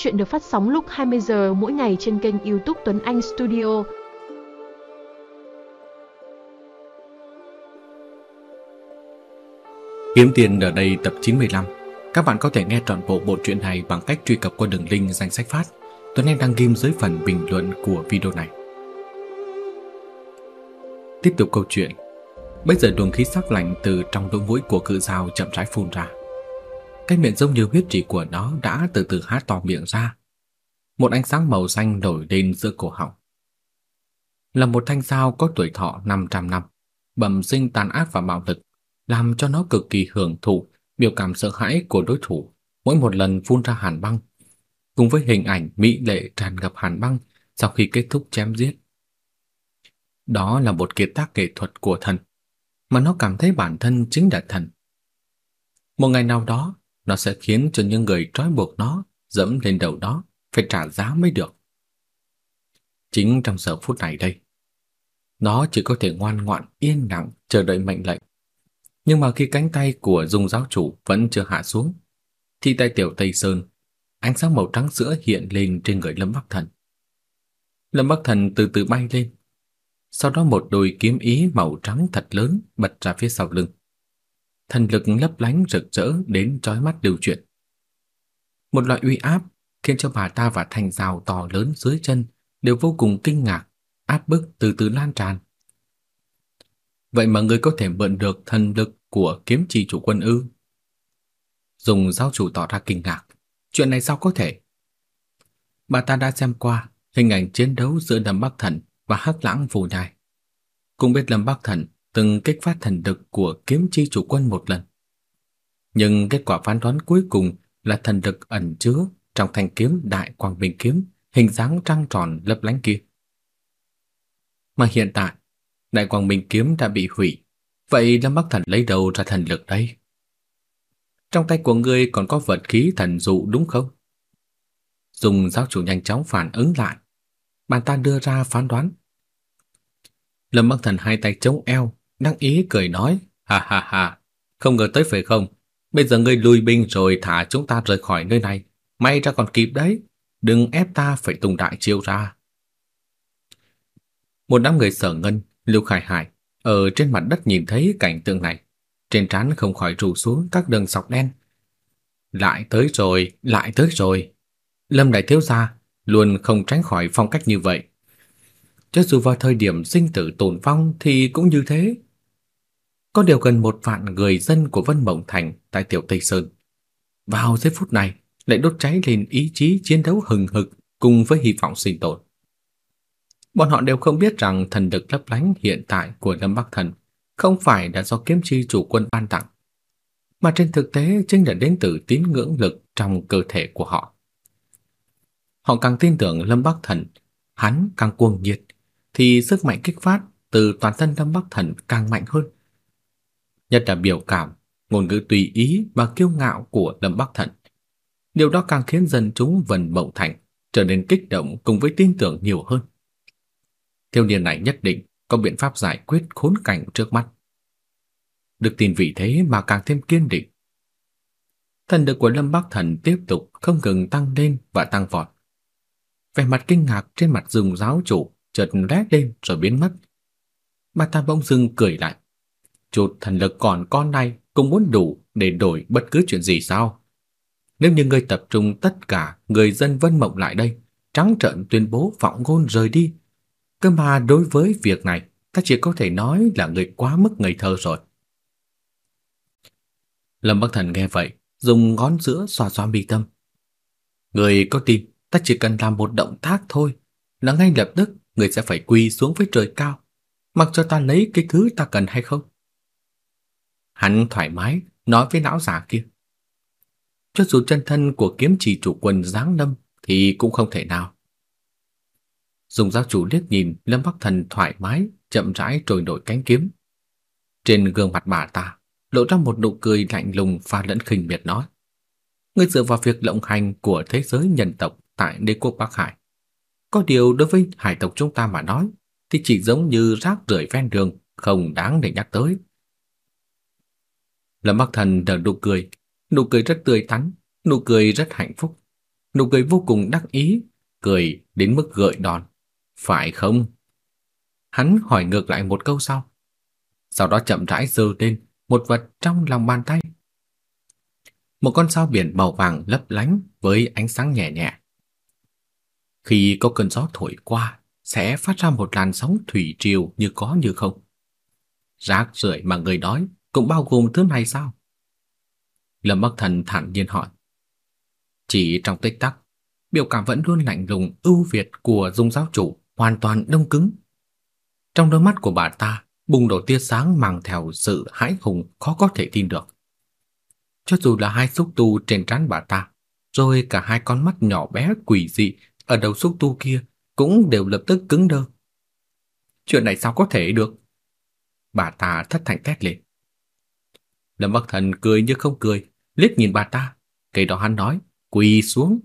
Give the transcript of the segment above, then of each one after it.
Chuyện được phát sóng lúc 20 giờ mỗi ngày trên kênh YouTube Tuấn Anh Studio. Kiếm tiền ở đây tập 95. Các bạn có thể nghe trọn bộ bộ truyện này bằng cách truy cập qua đường link danh sách phát. Tuấn Anh đăng ghim dưới phần bình luận của video này. Tiếp tục câu chuyện. Bây giờ luồng khí sắc lạnh từ trong lỗ mũi của cự dao chậm rãi phun ra. Cái miệng giống như huyết trì của nó đã từ từ há to miệng ra. Một ánh sáng màu xanh nổi lên giữa cổ họng. Là một thanh sao có tuổi thọ 500 năm, bẩm sinh tàn ác và bạo lực, làm cho nó cực kỳ hưởng thụ biểu cảm sợ hãi của đối thủ mỗi một lần phun ra hàn băng, cùng với hình ảnh mỹ lệ tràn ngập hàn băng sau khi kết thúc chém giết. Đó là một kiệt tác nghệ thuật của thần, mà nó cảm thấy bản thân chính là thần. Một ngày nào đó, nó sẽ khiến cho những người trói buộc nó dẫm lên đầu đó phải trả giá mới được. Chính trong giờ phút này đây, nó chỉ có thể ngoan ngoãn yên lặng chờ đợi mệnh lệnh. Nhưng mà khi cánh tay của Dung giáo chủ vẫn chưa hạ xuống, thì tay tiểu Tây Sơn, ánh sáng màu trắng sữa hiện lên trên người Lâm Bắc Thần. Lâm Bắc Thần từ từ bay lên, sau đó một đôi kiếm ý màu trắng thật lớn bật ra phía sau lưng thần lực lấp lánh rực rỡ đến chói mắt điều chuyển. Một loại uy áp khiến cho bà ta và thành rào to lớn dưới chân đều vô cùng kinh ngạc, áp bức từ từ lan tràn. Vậy mà người có thể mượn được thần lực của kiếm trì chủ quân ư? Dùng giáo chủ tỏ ra kinh ngạc, chuyện này sao có thể? Bà ta đã xem qua hình ảnh chiến đấu giữa Lâm Bắc Thần và Hắc Lãng Phù Nhai. Cũng biết Lâm Bắc Thần từng kích phát thần lực của kiếm chi chủ quân một lần. Nhưng kết quả phán đoán cuối cùng là thần lực ẩn chứa trong thanh kiếm đại quang bình kiếm hình dáng trăng tròn lấp lánh kia. Mà hiện tại, đại quang bình kiếm đã bị hủy, vậy Lâm Bắc Thần lấy đâu ra thần lực đây? Trong tay của ngươi còn có vật khí thần dụ đúng không? Dùng giáo chủ nhanh chóng phản ứng lại, bàn ta đưa ra phán đoán. Lâm Bắc Thần hai tay chống eo, Đăng ý cười nói, ha ha ha, không ngờ tới phải không? Bây giờ ngươi lùi binh rồi thả chúng ta rời khỏi nơi này. May ra còn kịp đấy, đừng ép ta phải tung đại chiêu ra. Một đám người sở ngân, Lưu Khải Hải, ở trên mặt đất nhìn thấy cảnh tượng này. Trên trán không khỏi rủ xuống các đường sọc đen. Lại tới rồi, lại tới rồi. Lâm Đại Thiếu Gia luôn không tránh khỏi phong cách như vậy. Cho dù vào thời điểm sinh tử tồn vong thì cũng như thế. Có điều gần một vạn người dân của Vân Mộng Thành tại Tiểu Tây Sơn. Vào giây phút này lại đốt cháy lên ý chí chiến đấu hừng hực cùng với hy vọng sinh tồn. Bọn họ đều không biết rằng thần lực lấp lánh hiện tại của Lâm Bắc Thần không phải là do kiếm chi chủ quân ban tặng, mà trên thực tế chính là đến từ tín ngưỡng lực trong cơ thể của họ. Họ càng tin tưởng Lâm Bắc Thần, hắn càng cuồng nhiệt, thì sức mạnh kích phát từ toàn thân Lâm Bắc Thần càng mạnh hơn nhất là biểu cảm, ngôn ngữ tùy ý và kiêu ngạo của Lâm Bắc Thần. Điều đó càng khiến dân chúng Vân Mộng Thành trở nên kích động cùng với tin tưởng nhiều hơn. Thiếu niên này nhất định có biện pháp giải quyết khốn cảnh trước mắt. Được tin vị thế mà càng thêm kiên định. Thần lực của Lâm Bắc Thần tiếp tục không ngừng tăng lên và tăng vọt. Vẻ mặt kinh ngạc trên mặt dùng giáo chủ chợt lóe lên rồi biến mất. Bà ta bỗng dưng cười lại. Chút thần lực còn con này cũng muốn đủ để đổi bất cứ chuyện gì sao? Nếu như ngươi tập trung tất cả người dân Vân Mộng lại đây, trắng trợn tuyên bố vọng ngôn rời đi. Cơ mà đối với việc này, ta chỉ có thể nói là người quá mức ngây thơ rồi. Lâm Bắc Thần nghe vậy, dùng ngón giữa xoa xoa mi tâm. Người có tin, ta chỉ cần làm một động tác thôi, là ngay lập tức người sẽ phải quỳ xuống với trời cao, mặc cho ta lấy cái thứ ta cần hay không. Hắn thoải mái nói với lão già kia. Cho dù chân thân của kiếm trì chủ quân giáng lâm thì cũng không thể nào. Dùng giáo chủ liếc nhìn Lâm Bắc Thần thoải mái, chậm rãi trồi nổi cánh kiếm. Trên gương mặt bà ta lộ ra một nụ cười lạnh lùng pha lẫn khinh miệt nói: "Ngươi dựa vào việc lộng hành của thế giới nhân tộc tại đế quốc Bắc Hải. Có điều đối với hải tộc chúng ta mà nói thì chỉ giống như rác rưởi ven đường, không đáng để nhắc tới." Lâm Bắc Thần nở nụ cười, nụ cười rất tươi tắn, nụ cười rất hạnh phúc. nụ cười vô cùng đắc ý, cười đến mức gợi đòn. Phải không? Hắn hỏi ngược lại một câu sau. Sau đó chậm rãi giơ lên một vật trong lòng bàn tay. Một con sao biển màu vàng lấp lánh với ánh sáng nhẹ nhẹ. Khi có cơn gió thổi qua, sẽ phát ra một làn sóng thủy triều như có như không. Rác rưởi mà người đói cũng bao gồm thứ này sao? Lâm Bắc Thần thản nhiên hỏi. Chỉ trong tích tắc, biểu cảm vẫn luôn lạnh lùng ưu việt của Dung giáo chủ hoàn toàn đông cứng. Trong đôi mắt của bà ta bùng nổ tia sáng mang theo sự hãi hùng khó có thể tin được. Cho dù là hai xúc tu trên trán bà ta, rồi cả hai con mắt nhỏ bé quỷ dị ở đầu xúc tu kia cũng đều lập tức cứng đơ. Chuyện này sao có thể được? Bà ta thất thành thét lên. Lâm Bắc Thần cười như không cười, liếc nhìn bà ta, cây đó hắn nói, quỳ xuống.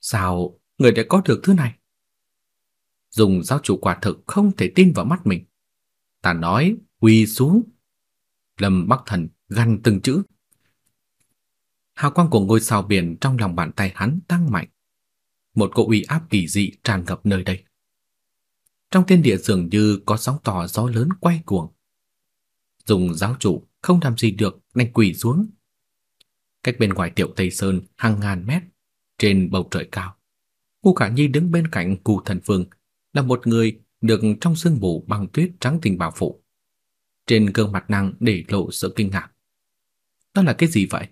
Sao người đã có được thứ này? Dùng giáo chủ quả thực không thể tin vào mắt mình. Ta nói, quỳ xuống. Lâm Bắc Thần gằn từng chữ. Hào quang của ngôi sao biển trong lòng bàn tay hắn tăng mạnh. Một cỗ uy áp kỳ dị tràn ngập nơi đây. Trong thiên địa dường như có sóng to gió lớn quay cuồng. Dùng giáo chủ không làm gì được đành quỳ xuống. Cách bên ngoài tiểu Tây Sơn hàng ngàn mét, trên bầu trời cao. Ngô Khả Nhi đứng bên cạnh Cù Thần Phương là một người được trong sương mù băng tuyết trắng tình bảo phủ. Trên gương mặt nàng để lộ sự kinh ngạc. Đó là cái gì vậy?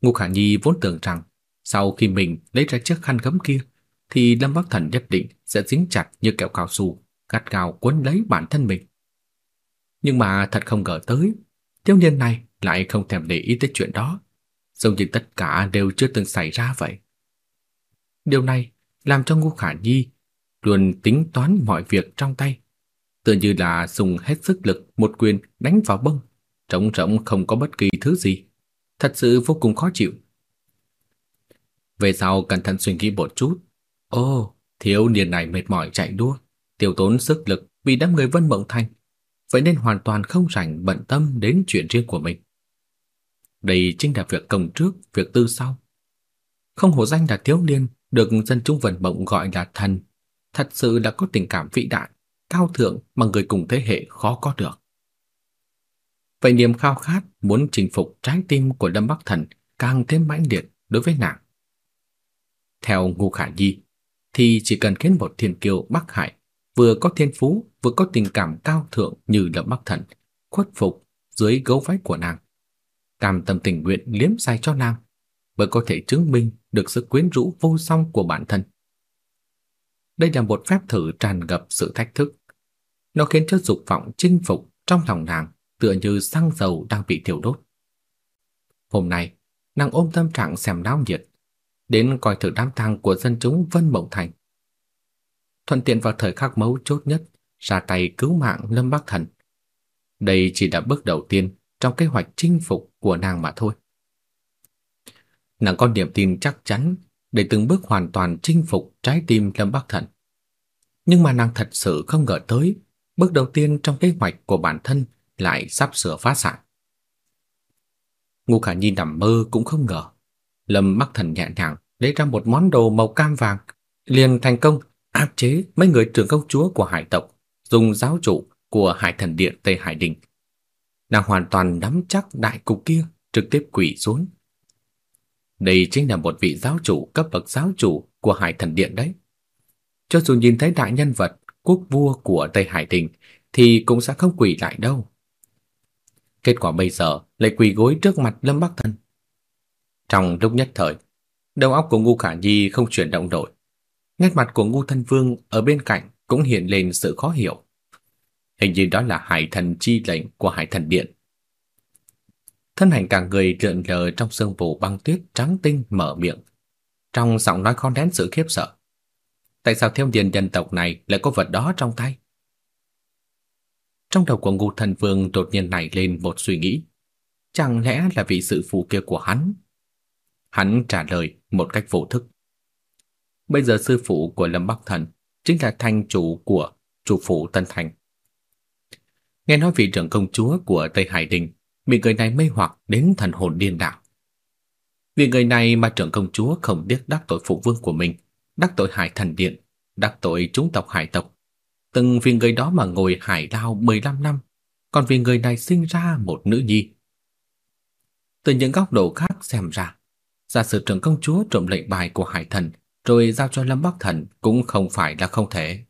Ngô Khả Nhi vốn tưởng rằng sau khi mình lấy ra chiếc khăn gấm kia thì Lâm Bắc Thần nhất định sẽ dính chặt như kẹo cao su, gắt gao quấn lấy bản thân mình. Nhưng mà thật không ngờ tới, thiếu niên này lại không thèm để ý tới chuyện đó, giống như tất cả đều chưa từng xảy ra vậy. Điều này làm cho Ngô Khả Nhi luôn tính toán mọi việc trong tay, tựa như là dùng hết sức lực một quyền đánh vào bông, trống rỗng không có bất kỳ thứ gì, thật sự vô cùng khó chịu. Về sau cẩn thận suy nghĩ một chút, ô, thiếu niên này mệt mỏi chạy đua, tiêu tốn sức lực vì đám người Vân Mộng Thành, vậy nên hoàn toàn không rảnh bận tâm đến chuyện riêng của mình. Đây chính là việc công trước, việc tư sau. Không hổ danh là thiếu niên, được dân chúng vận Mộng gọi là thần, thật sự là có tình cảm vĩ đại, cao thượng mà người cùng thế hệ khó có được. Vậy niềm khao khát muốn chinh phục trái tim của Lâm Bắc Thần càng thêm mãnh liệt đối với nàng. Theo Ngô Khả Nhi, thì chỉ cần khiến một thiên kiều Bắc Hải vừa có thiên phú, vừa có tình cảm cao thượng như Lâm Bắc Thần, khuất phục dưới gấu váy của nàng, cam tâm tình nguyện liếm sai cho nàng, bởi có thể chứng minh được sự quyến rũ vô song của bản thân. Đây là một phép thử tràn ngập sự thách thức. Nó khiến cho dục vọng chinh phục trong lòng nàng tựa như xăng dầu đang bị thiêu đốt. Hôm nay, nàng ôm tâm trạng xem náo nhiệt, đến coi thử đám tang của dân chúng Vân Mộng Thành. Thuận tiện vào thời khắc mấu chốt nhất, ra tay cứu mạng Lâm Bắc Thần. Đây chỉ là bước đầu tiên trong kế hoạch chinh phục của nàng mà thôi. Nàng có niềm tin chắc chắn để từng bước hoàn toàn chinh phục trái tim Lâm Bắc Thần. Nhưng mà nàng thật sự không ngờ tới, bước đầu tiên trong kế hoạch của bản thân lại sắp sửa phá sản. Ngô Khả Nhi nằm mơ cũng không ngờ, Lâm Bắc Thần nhẹ nhàng lấy ra một món đồ màu cam vàng, liền thành công áp chế mấy người trưởng công chúa của hải tộc, dùng giáo chủ của Hải Thần Điện Tây Hải Đình. Nàng hoàn toàn nắm chắc đại cục kia, trực tiếp quỳ xuống, đây chính là một vị giáo chủ cấp bậc giáo chủ của Hải Thần Điện đấy. Cho dù nhìn thấy đại nhân vật, quốc vua của Tây Hải Đình thì cũng sẽ không quỳ lại đâu. Kết quả bây giờ lại quỳ gối trước mặt Lâm Bắc Thần. Trong lúc nhất thời, đầu óc của Ngu Khả Nhi không chuyển động nổi. Nét mặt của Ngô Thân Vương ở bên cạnh cũng hiện lên sự khó hiểu. Hình như đó là Hải Thần chi lệnh của Hải Thần Điện thân hành cả người lượn lờ trong sương mù băng tuyết trắng tinh mở miệng, trong giọng nói khó nén sự khiếp sợ. Tại sao thiếu niên dân tộc này lại có vật đó trong tay? Trong đầu của Ngô Thần Vương đột nhiên nảy lên một suy nghĩ, chẳng lẽ là vì sự phụ kia của hắn? Hắn trả lời một cách vô thức. Bây giờ sư phụ của Lâm Bắc Thần chính là thanh chủ của chủ phủ Tân Thành. Nghe nói vị trưởng công chúa của Tây Hải Đình bị người này mê hoặc đến thần hồn điên đảo. Vì người này mà trưởng công chúa không biết đắc tội phụ vương của mình, đắc tội hải thần điện, đắc tội chúng tộc hải tộc. Từng vì người đó mà ngồi hải đao 15 năm, còn vì người này sinh ra một nữ nhi. Từ những góc độ khác xem ra, giả sử trưởng công chúa trộm lệnh bài của hải thần rồi giao cho Lâm Bắc Thần cũng không phải là không thể.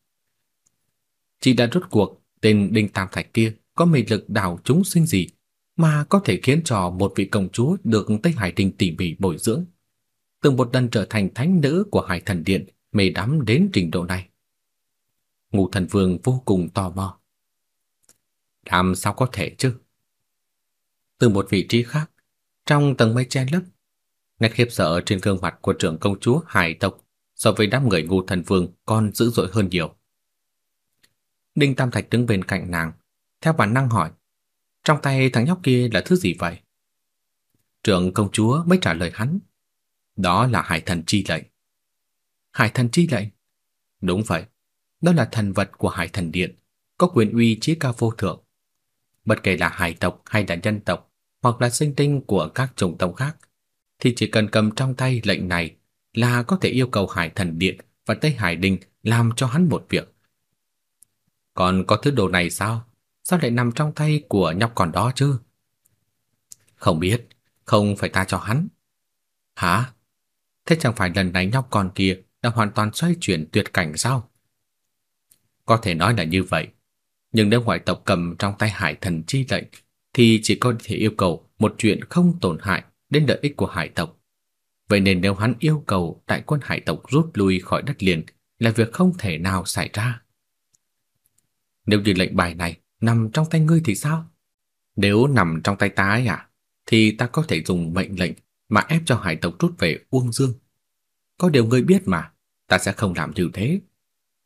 Chỉ đã rốt cuộc tên Đinh Tam Thạch kia có mị lực đào chúng sinh gì mà có thể khiến cho một vị công chúa được Tây Hải Đình tỉ mỉ bồi dưỡng, từng một lần trở thành thánh nữ của Hải Thần Điện, mê đắm đến trình độ này. Ngũ Thần Vương vô cùng tò mò. Làm sao có thể chứ? Từ một vị trí khác, trong tầng mây che lấp, nét khiếp sợ trên gương mặt của trưởng công chúa Hải tộc so với đám người ngu Thần Vương còn dữ dội hơn nhiều. Đinh Tam Thạch đứng bên cạnh nàng, theo bản năng hỏi: trong tay thằng nhóc kia là thứ gì vậy? Trưởng công chúa mới trả lời hắn. Đó là hải thần chi lệnh. Hải thần chi lệnh? Đúng vậy. Đó là thần vật của hải thần điện, có quyền uy chí cao vô thượng. Bất kể là hải tộc hay là nhân tộc, hoặc là sinh tinh của các chủng tộc khác, thì chỉ cần cầm trong tay lệnh này là có thể yêu cầu hải thần điện và Tây Hải Đình làm cho hắn một việc. Còn có thứ đồ này sao? Sao lại nằm trong tay của nhóc con đó chứ? Không biết, không phải ta cho hắn. Hả? Thế chẳng phải lần này nhóc con kia đã hoàn toàn xoay chuyển tuyệt cảnh sao? Có thể nói là như vậy, nhưng nếu ngoại tộc cầm trong tay hải thần chi lệnh thì chỉ có thể yêu cầu một chuyện không tổn hại đến lợi ích của hải tộc. Vậy nên nếu hắn yêu cầu đại quân hải tộc rút lui khỏi đất liền là việc không thể nào xảy ra. Nếu như lệnh bài này nằm trong tay ngươi thì sao? Nếu nằm trong tay ta ấy à, thì ta có thể dùng mệnh lệnh mà ép cho hải tộc rút về Uông Dương. Có điều ngươi biết mà, ta sẽ không làm như thế.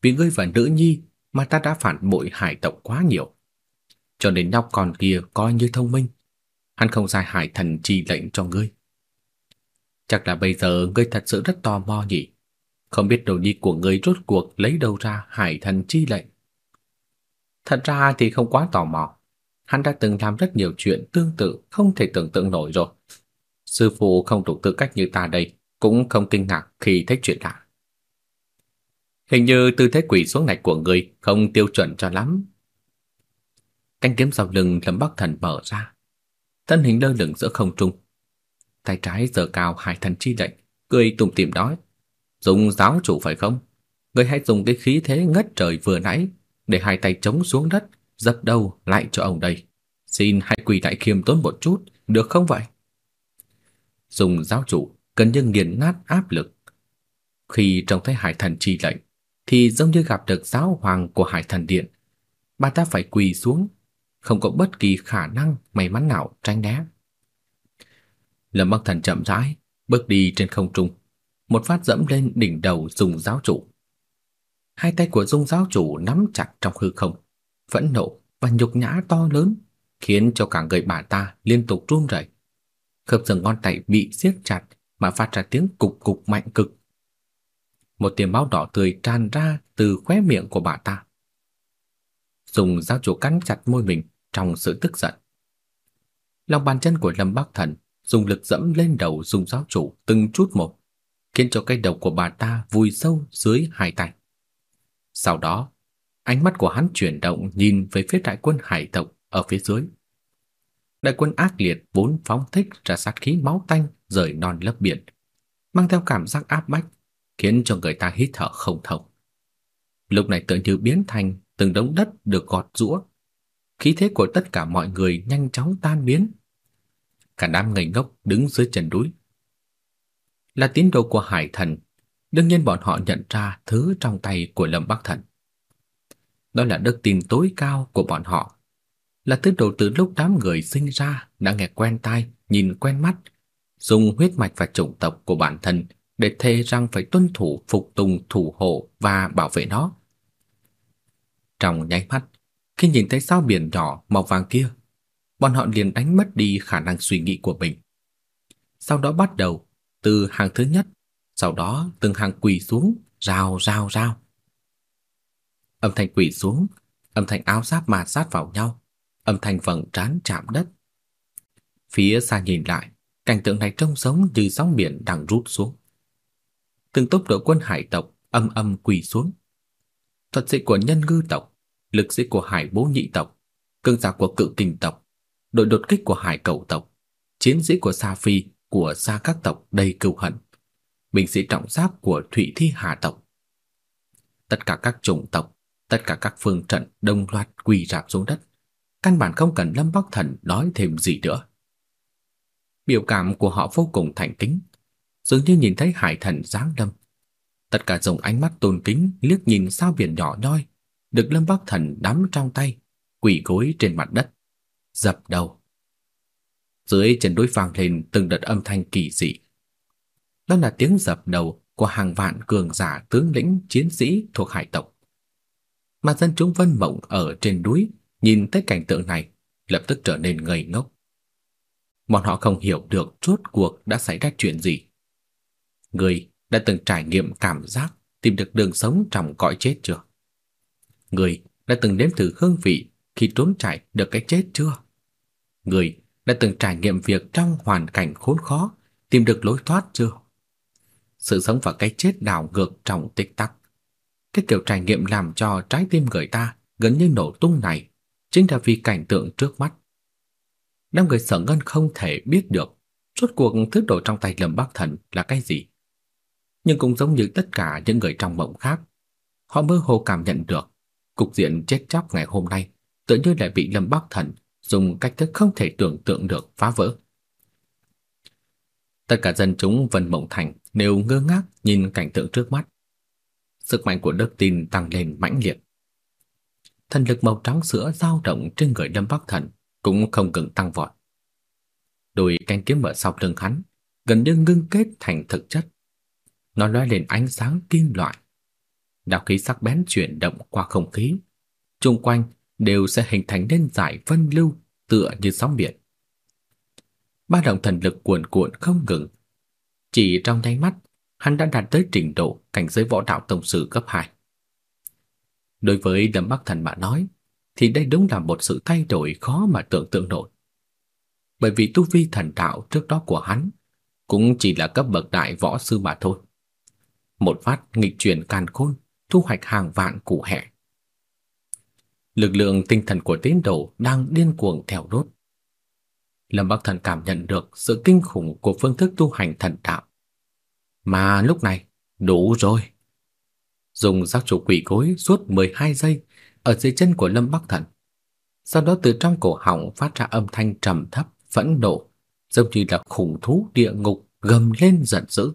Vì ngươi và nữ nhi mà ta đã phản bội hải tộc quá nhiều. Cho nên nhóc con kia coi như thông minh. Hắn không sai hải thần chi lệnh cho ngươi. Chắc là bây giờ ngươi thật sự rất tò mò nhỉ. Không biết đồ đi của ngươi rốt cuộc lấy đâu ra hải thần chi lệnh. Thật ra thì không quá tò mò. Hắn đã từng làm rất nhiều chuyện tương tự không thể tưởng tượng nổi rồi. Sư phụ không đủ tư cách như ta đây, cũng không kinh ngạc khi thấy chuyện lạ. Hình như tư thế quỷ xuống này của người không tiêu chuẩn cho lắm. Cánh kiếm sau lưng Lâm Bắc Thần mở ra. Thân hình lơ lửng giữa không trung. Tay trái giơ cao hai thần chi lệnh, cười tủm tỉm nói: "Dùng giáo chủ phải không? Ngươi hãy dùng cái khí thế ngất trời vừa nãy để hai tay chống xuống đất, dập đầu lại cho ông đây. Xin hãy quỳ lại khiêm tốn một chút, được không vậy? Dùng giáo chủ cần như nghiền nát áp lực. Khi trông thấy hải thần chi lệnh, thì giống như gặp được giáo hoàng của hải thần điện. Bà ta phải quỳ xuống, không có bất kỳ khả năng may mắn nào tránh né. Lâm Bắc Thần chậm rãi bước đi trên không trung, một phát dẫm lên đỉnh đầu dung giáo chủ. Hai tay của Dung giáo chủ nắm chặt trong hư không, phẫn nộ và nhục nhã to lớn, khiến cho cả người bà ta liên tục run rẩy. Khớp xương ngón tay bị siết chặt mà phát ra tiếng cục cục mạnh cực. Một tia máu đỏ tươi tràn ra từ khóe miệng của bà ta. Dung giáo chủ cắn chặt môi mình trong sự tức giận. Lòng bàn chân của Lâm Bắc Thần dùng lực dẫm lên đầu Dung giáo chủ từng chút một, khiến cho cái đầu của bà ta vùi sâu dưới hai tay. Sau đó, ánh mắt của hắn chuyển động nhìn về phía đại quân hải tộc ở phía dưới. Đại quân ác liệt vốn phóng thích ra sát khí máu tanh rời non lấp biển, mang theo cảm giác áp bách, khiến cho người ta hít thở không thông. Lúc này tưởng như biến thành từng đống đất được gọt giũa. Khí thế của tất cả mọi người nhanh chóng tan biến. Cả đám ngây ngốc đứng dưới chân núi. Là tín đồ của hải thần Đương nhiên bọn họ nhận ra thứ trong tay của Lâm Bắc Thần. Đó là đức tin tối cao của bọn họ. Là thứ đồ từ lúc đám người sinh ra đã nghe quen tai, nhìn quen mắt, dùng huyết mạch và chủng tộc của bản thân để thề rằng phải tuân thủ, phục tùng, thủ hộ và bảo vệ nó. Trong nháy mắt, khi nhìn thấy sao biển nhỏ màu vàng kia, bọn họ liền đánh mất đi khả năng suy nghĩ của mình. Sau đó bắt đầu từ hàng thứ nhất sau đó từng hàng quỳ xuống, rào rào rào. Âm thanh quỳ xuống, âm thanh áo giáp mà sát vào nhau, âm thanh vầng trán chạm đất. Phía xa nhìn lại, cảnh tượng này trông giống như sóng biển đang rút xuống. Từng tốc độ quân hải tộc âm âm quỳ xuống. Thuật sĩ của nhân ngư tộc, lực sĩ của hải bố nhị tộc, cường giả của cự kình tộc, đội đột kích của hải cầu tộc, chiến sĩ của Sa Phi, của Sa các tộc đầy cừu hận, binh sĩ trọng giáp của Thủy Thi Hà tộc. Tất cả các chủng tộc, tất cả các phương trận đồng loạt quỳ rạp xuống đất, căn bản không cần Lâm Bắc Thần nói thêm gì nữa. Biểu cảm của họ vô cùng thành kính, dường như nhìn thấy hải thần giáng lâm. Tất cả dùng ánh mắt tôn kính liếc nhìn sao biển nhỏ nhoi, được Lâm Bắc Thần nắm trong tay, quỳ gối trên mặt đất, dập đầu. Dưới chân đối vang lên từng đợt âm thanh kỳ dị. Đó là tiếng dập đầu của hàng vạn cường giả tướng lĩnh chiến sĩ thuộc hải tộc. Mà dân chúng Vân Mộng ở trên núi nhìn thấy cảnh tượng này, lập tức trở nên ngây ngốc. Bọn họ không hiểu được rốt cuộc đã xảy ra chuyện gì. Người đã từng trải nghiệm cảm giác tìm được đường sống trong cõi chết chưa? Người đã từng nếm thử hương vị khi trốn chạy được cái chết chưa? Người đã từng trải nghiệm việc trong hoàn cảnh khốn khó tìm được lối thoát chưa? Sự sống và cái chết đảo ngược trong tích tắc. Cái kiểu trải nghiệm làm cho trái tim người ta gần như nổ tung này chính là vì cảnh tượng trước mắt. Năm người sở ngân không thể biết được rốt cuộc thứ đồ trong tay Lâm Bắc Thần là cái gì. Nhưng cũng giống như tất cả những người trong mộng khác, họ mơ hồ cảm nhận được cục diện chết chóc ngày hôm nay tựa như lại bị Lâm Bắc Thần dùng cách thức không thể tưởng tượng được phá vỡ. Tất cả dân chúng Vân Mộng Thành đều ngơ ngác nhìn cảnh tượng trước mắt. Sức mạnh của đức tin tăng lên mãnh liệt. Thần lực màu trắng sữa dao động trên người Lâm Bắc Thần cũng không ngừng tăng vọt. Đôi cánh kiếm ở sau lưng hắn gần như ngưng kết thành thực chất. Nó lóe lên ánh sáng kim loại. Đạo khí sắc bén chuyển động qua không khí, xung quanh đều sẽ hình thành nên giải vân lưu tựa như sóng biển. Ba động thần lực cuồn cuộn không ngừng. Chỉ trong nháy mắt, hắn đã đạt tới trình độ cảnh giới võ đạo tổng sư cấp 2. Đối với Lâm Bắc Thần mà nói, thì đây đúng là một sự thay đổi khó mà tưởng tượng nổi. Bởi vì tu vi thần đạo trước đó của hắn cũng chỉ là cấp bậc đại võ sư mà thôi. Một phát nghịch chuyển càn khôn, thu hoạch hàng vạn củ hẹ. Lực lượng tinh thần của tín đồ đang điên cuồng theo đốt. Lâm Bắc Thần cảm nhận được sự kinh khủng của phương thức tu hành thần đạo. Mà lúc này, đủ rồi. Dùng giác chủ quỷ gối suốt 12 giây ở dưới chân của Lâm Bắc Thần. Sau đó từ trong cổ họng phát ra âm thanh trầm thấp, phẫn nộ, giống như là khủng thú địa ngục gầm lên giận dữ.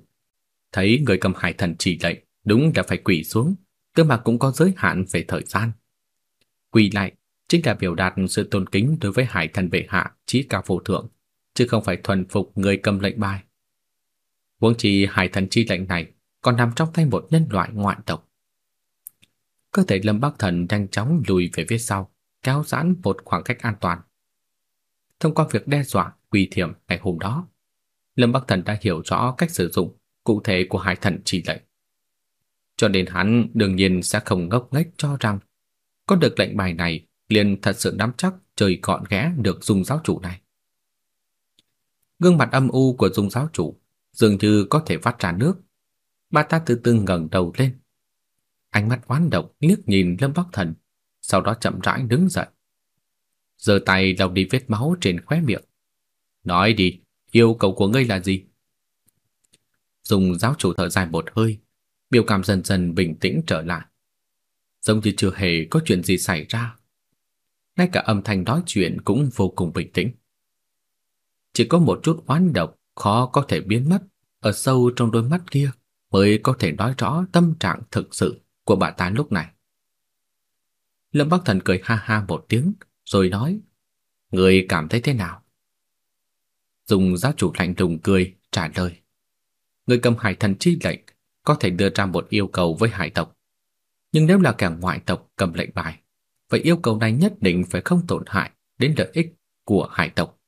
Thấy người cầm hải thần chỉ lệnh, đúng là phải quỳ xuống, cơ mà cũng có giới hạn về thời gian. Quỳ lại chính là biểu đạt sự tôn kính đối với hải thần bệ hạ chí cao vô thượng, chứ không phải thuần phục người cầm lệnh bài. Huống chi hải thần chi lệnh này còn nằm trong tay một nhân loại ngoại tộc. Cơ thể Lâm Bắc Thần nhanh chóng lùi về phía sau, kéo giãn một khoảng cách an toàn. Thông qua việc đe dọa quỳ thiểm ngày hôm đó, Lâm Bắc Thần đã hiểu rõ cách sử dụng cụ thể của hải thần chỉ lệnh. Cho nên hắn đương nhiên sẽ không ngốc nghếch cho rằng có được lệnh bài này liền thật sự nắm chắc trời gọn ghẽ được dung giáo chủ này. Gương mặt âm u của dung giáo chủ dường như có thể vắt ra nước. Bà ta từ từ ngẩng đầu lên, ánh mắt oán độc liếc nhìn Lâm Bắc Thần, sau đó chậm rãi đứng dậy. Giơ tay lau đi vết máu trên khóe miệng. Nói đi, yêu cầu của ngươi là gì? Dùng giáo chủ thở dài một hơi, biểu cảm dần dần bình tĩnh trở lại. Giống như chưa hề có chuyện gì xảy ra. Ngay cả âm thanh nói chuyện cũng vô cùng bình tĩnh. Chỉ có một chút oán độc khó có thể biến mất ở sâu trong đôi mắt kia mới có thể nói rõ tâm trạng thực sự của bà ta lúc này. Lâm Bắc Thần cười ha ha một tiếng, rồi nói, Người cảm thấy thế nào? Dùng giáo chủ lạnh lùng cười, trả lời. Người cầm hải thần chi lệnh có thể đưa ra một yêu cầu với hải tộc. Nhưng nếu là kẻ ngoại tộc cầm lệnh bài, vậy yêu cầu này nhất định phải không tổn hại đến lợi ích của hải tộc.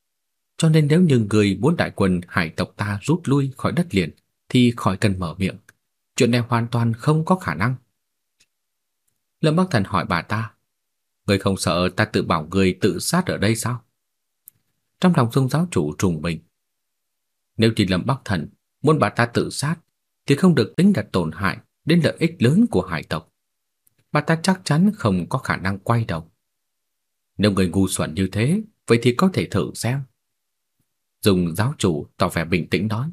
Cho nên nếu như người muốn đại quân hải tộc ta rút lui khỏi đất liền, thì khỏi cần mở miệng. Chuyện này hoàn toàn không có khả năng. Lâm Bắc Thần hỏi bà ta, Người không sợ ta tự bảo người tự sát ở đây sao? Trong lòng dung giáo chủ trùng mình. Nếu chỉ Lâm Bắc Thần muốn bà ta tự sát thì không được tính là tổn hại đến lợi ích lớn của hải tộc mà ta chắc chắn không có khả năng quay đầu. Nếu người ngu xuẩn như thế, vậy thì có thể thử xem. Dùng giáo chủ tỏ vẻ bình tĩnh nói.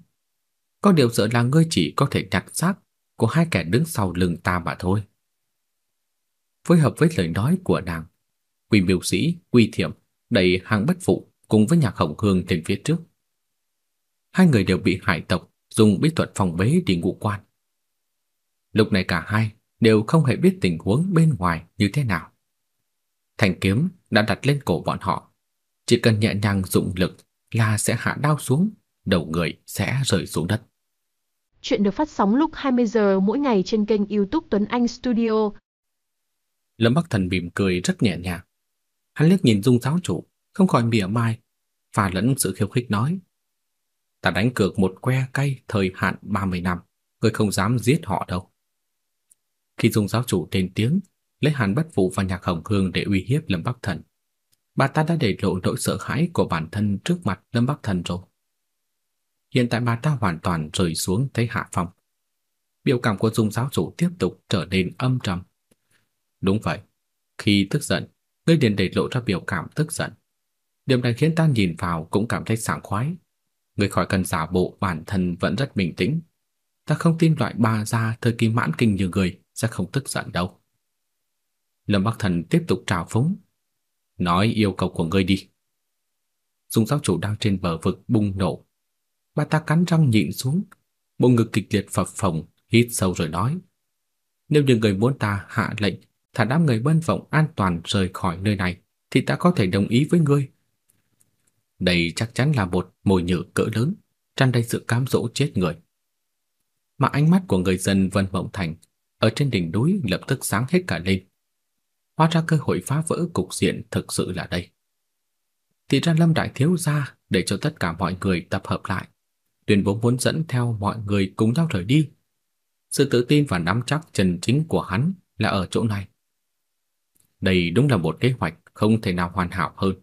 Có điều sợ là ngươi chỉ có thể nhặt xác của hai kẻ đứng sau lưng ta mà thôi. Phối hợp với lời nói của nàng, Quỳ Miêu Sĩ, Quy Thiểm đẩy hàng bất phụ cùng với nhạc hồng hương lên phía trước. Hai người đều bị hải tộc dùng bí thuật phòng bế đi ngũ quan. Lúc này cả hai đều không hề biết tình huống bên ngoài như thế nào. Thành kiếm đã đặt lên cổ bọn họ, chỉ cần nhẹ nhàng dụng lực là sẽ hạ đao xuống, đầu người sẽ rơi xuống đất. Chuyện được phát sóng lúc 20 giờ mỗi ngày trên kênh YouTube Tuấn Anh Studio. Lâm Bắc Thần mỉm cười rất nhẹ nhàng. Hắn liếc nhìn Dung giáo chủ, không khỏi mỉa mai, và lẫn sự khiêu khích nói: "Ta đánh cược một que cay thời hạn 30 năm, ngươi không dám giết họ đâu." Khi Dung giáo chủ lên tiếng, lấy Hàn Bất Phụ và Nhạc Hồng Hương để uy hiếp Lâm Bắc Thần, bà ta đã để lộ nỗi sợ hãi của bản thân trước mặt Lâm Bắc Thần rồi. Hiện tại bà ta hoàn toàn rơi xuống thấy hạ phong. Biểu cảm của Dung giáo chủ tiếp tục trở nên âm trầm. Đúng vậy, khi tức giận, ngươi liền để lộ ra biểu cảm tức giận. Điểm này khiến ta nhìn vào cũng cảm thấy sảng khoái. Ngươi khỏi cần giả bộ bản thân vẫn rất bình tĩnh. Ta không tin loại ba gia thời kỳ mãn kinh như ngươi sẽ không tức giận đâu. Lâm Bắc Thần tiếp tục trào phúng. Nói yêu cầu của ngươi đi. Dung giáo chủ đang trên bờ vực bùng nổ. Bà ta cắn răng nhịn xuống, bộ ngực kịch liệt phập phồng, hít sâu rồi nói. Nếu như người muốn ta hạ lệnh thả đám người bân vọng an toàn rời khỏi nơi này thì ta có thể đồng ý với ngươi. Đây chắc chắn là một mồi nhử cỡ lớn, tràn đầy sự cám dỗ chết người. Mà ánh mắt của người dân Vân Mộng Thành ở trên đỉnh núi lập tức sáng hết cả lên. Hóa ra cơ hội phá vỡ cục diện thực sự là đây. Thì ra Lâm Đại Thiếu gia để cho tất cả mọi người tập hợp lại, tuyên bố muốn dẫn theo mọi người cùng nhau rời đi. Sự tự tin và nắm chắc chân chính của hắn là ở chỗ này. Đây đúng là một kế hoạch không thể nào hoàn hảo hơn.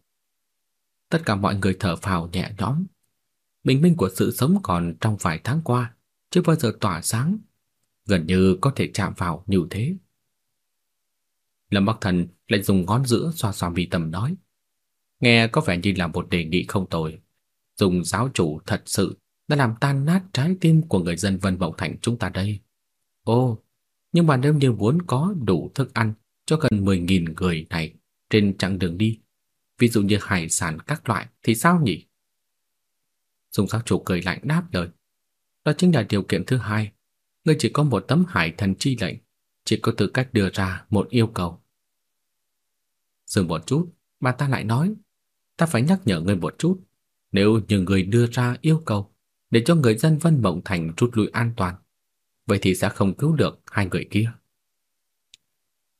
Tất cả mọi người thở phào nhẹ nhõm. Bình minh của sự sống còn trong vài tháng qua chưa bao giờ tỏa sáng, gần như có thể chạm vào như thế. Lâm Bắc Thần lại dùng ngón giữa xoa xoa mi tâm nói, nghe có vẻ như là một đề nghị không tồi. Dùng giáo chủ thật sự đã làm tan nát trái tim của người dân Vân Mộng Thành chúng ta đây. Ô, nhưng mà nếu như muốn có đủ thức ăn cho gần 10.000 người này trên chặng đường đi, ví dụ như hải sản các loại thì sao nhỉ? Dùng giáo chủ cười lạnh đáp lời. Đó chính là điều kiện thứ hai. Ngươi chỉ có một tấm hải thần chi lệnh, chỉ có tư cách đưa ra một yêu cầu. Dừng một chút, bà ta lại nói, ta phải nhắc nhở ngươi một chút. Nếu như người đưa ra yêu cầu để cho người dân Vân Mộng Thành rút lui an toàn, vậy thì sẽ không cứu được hai người kia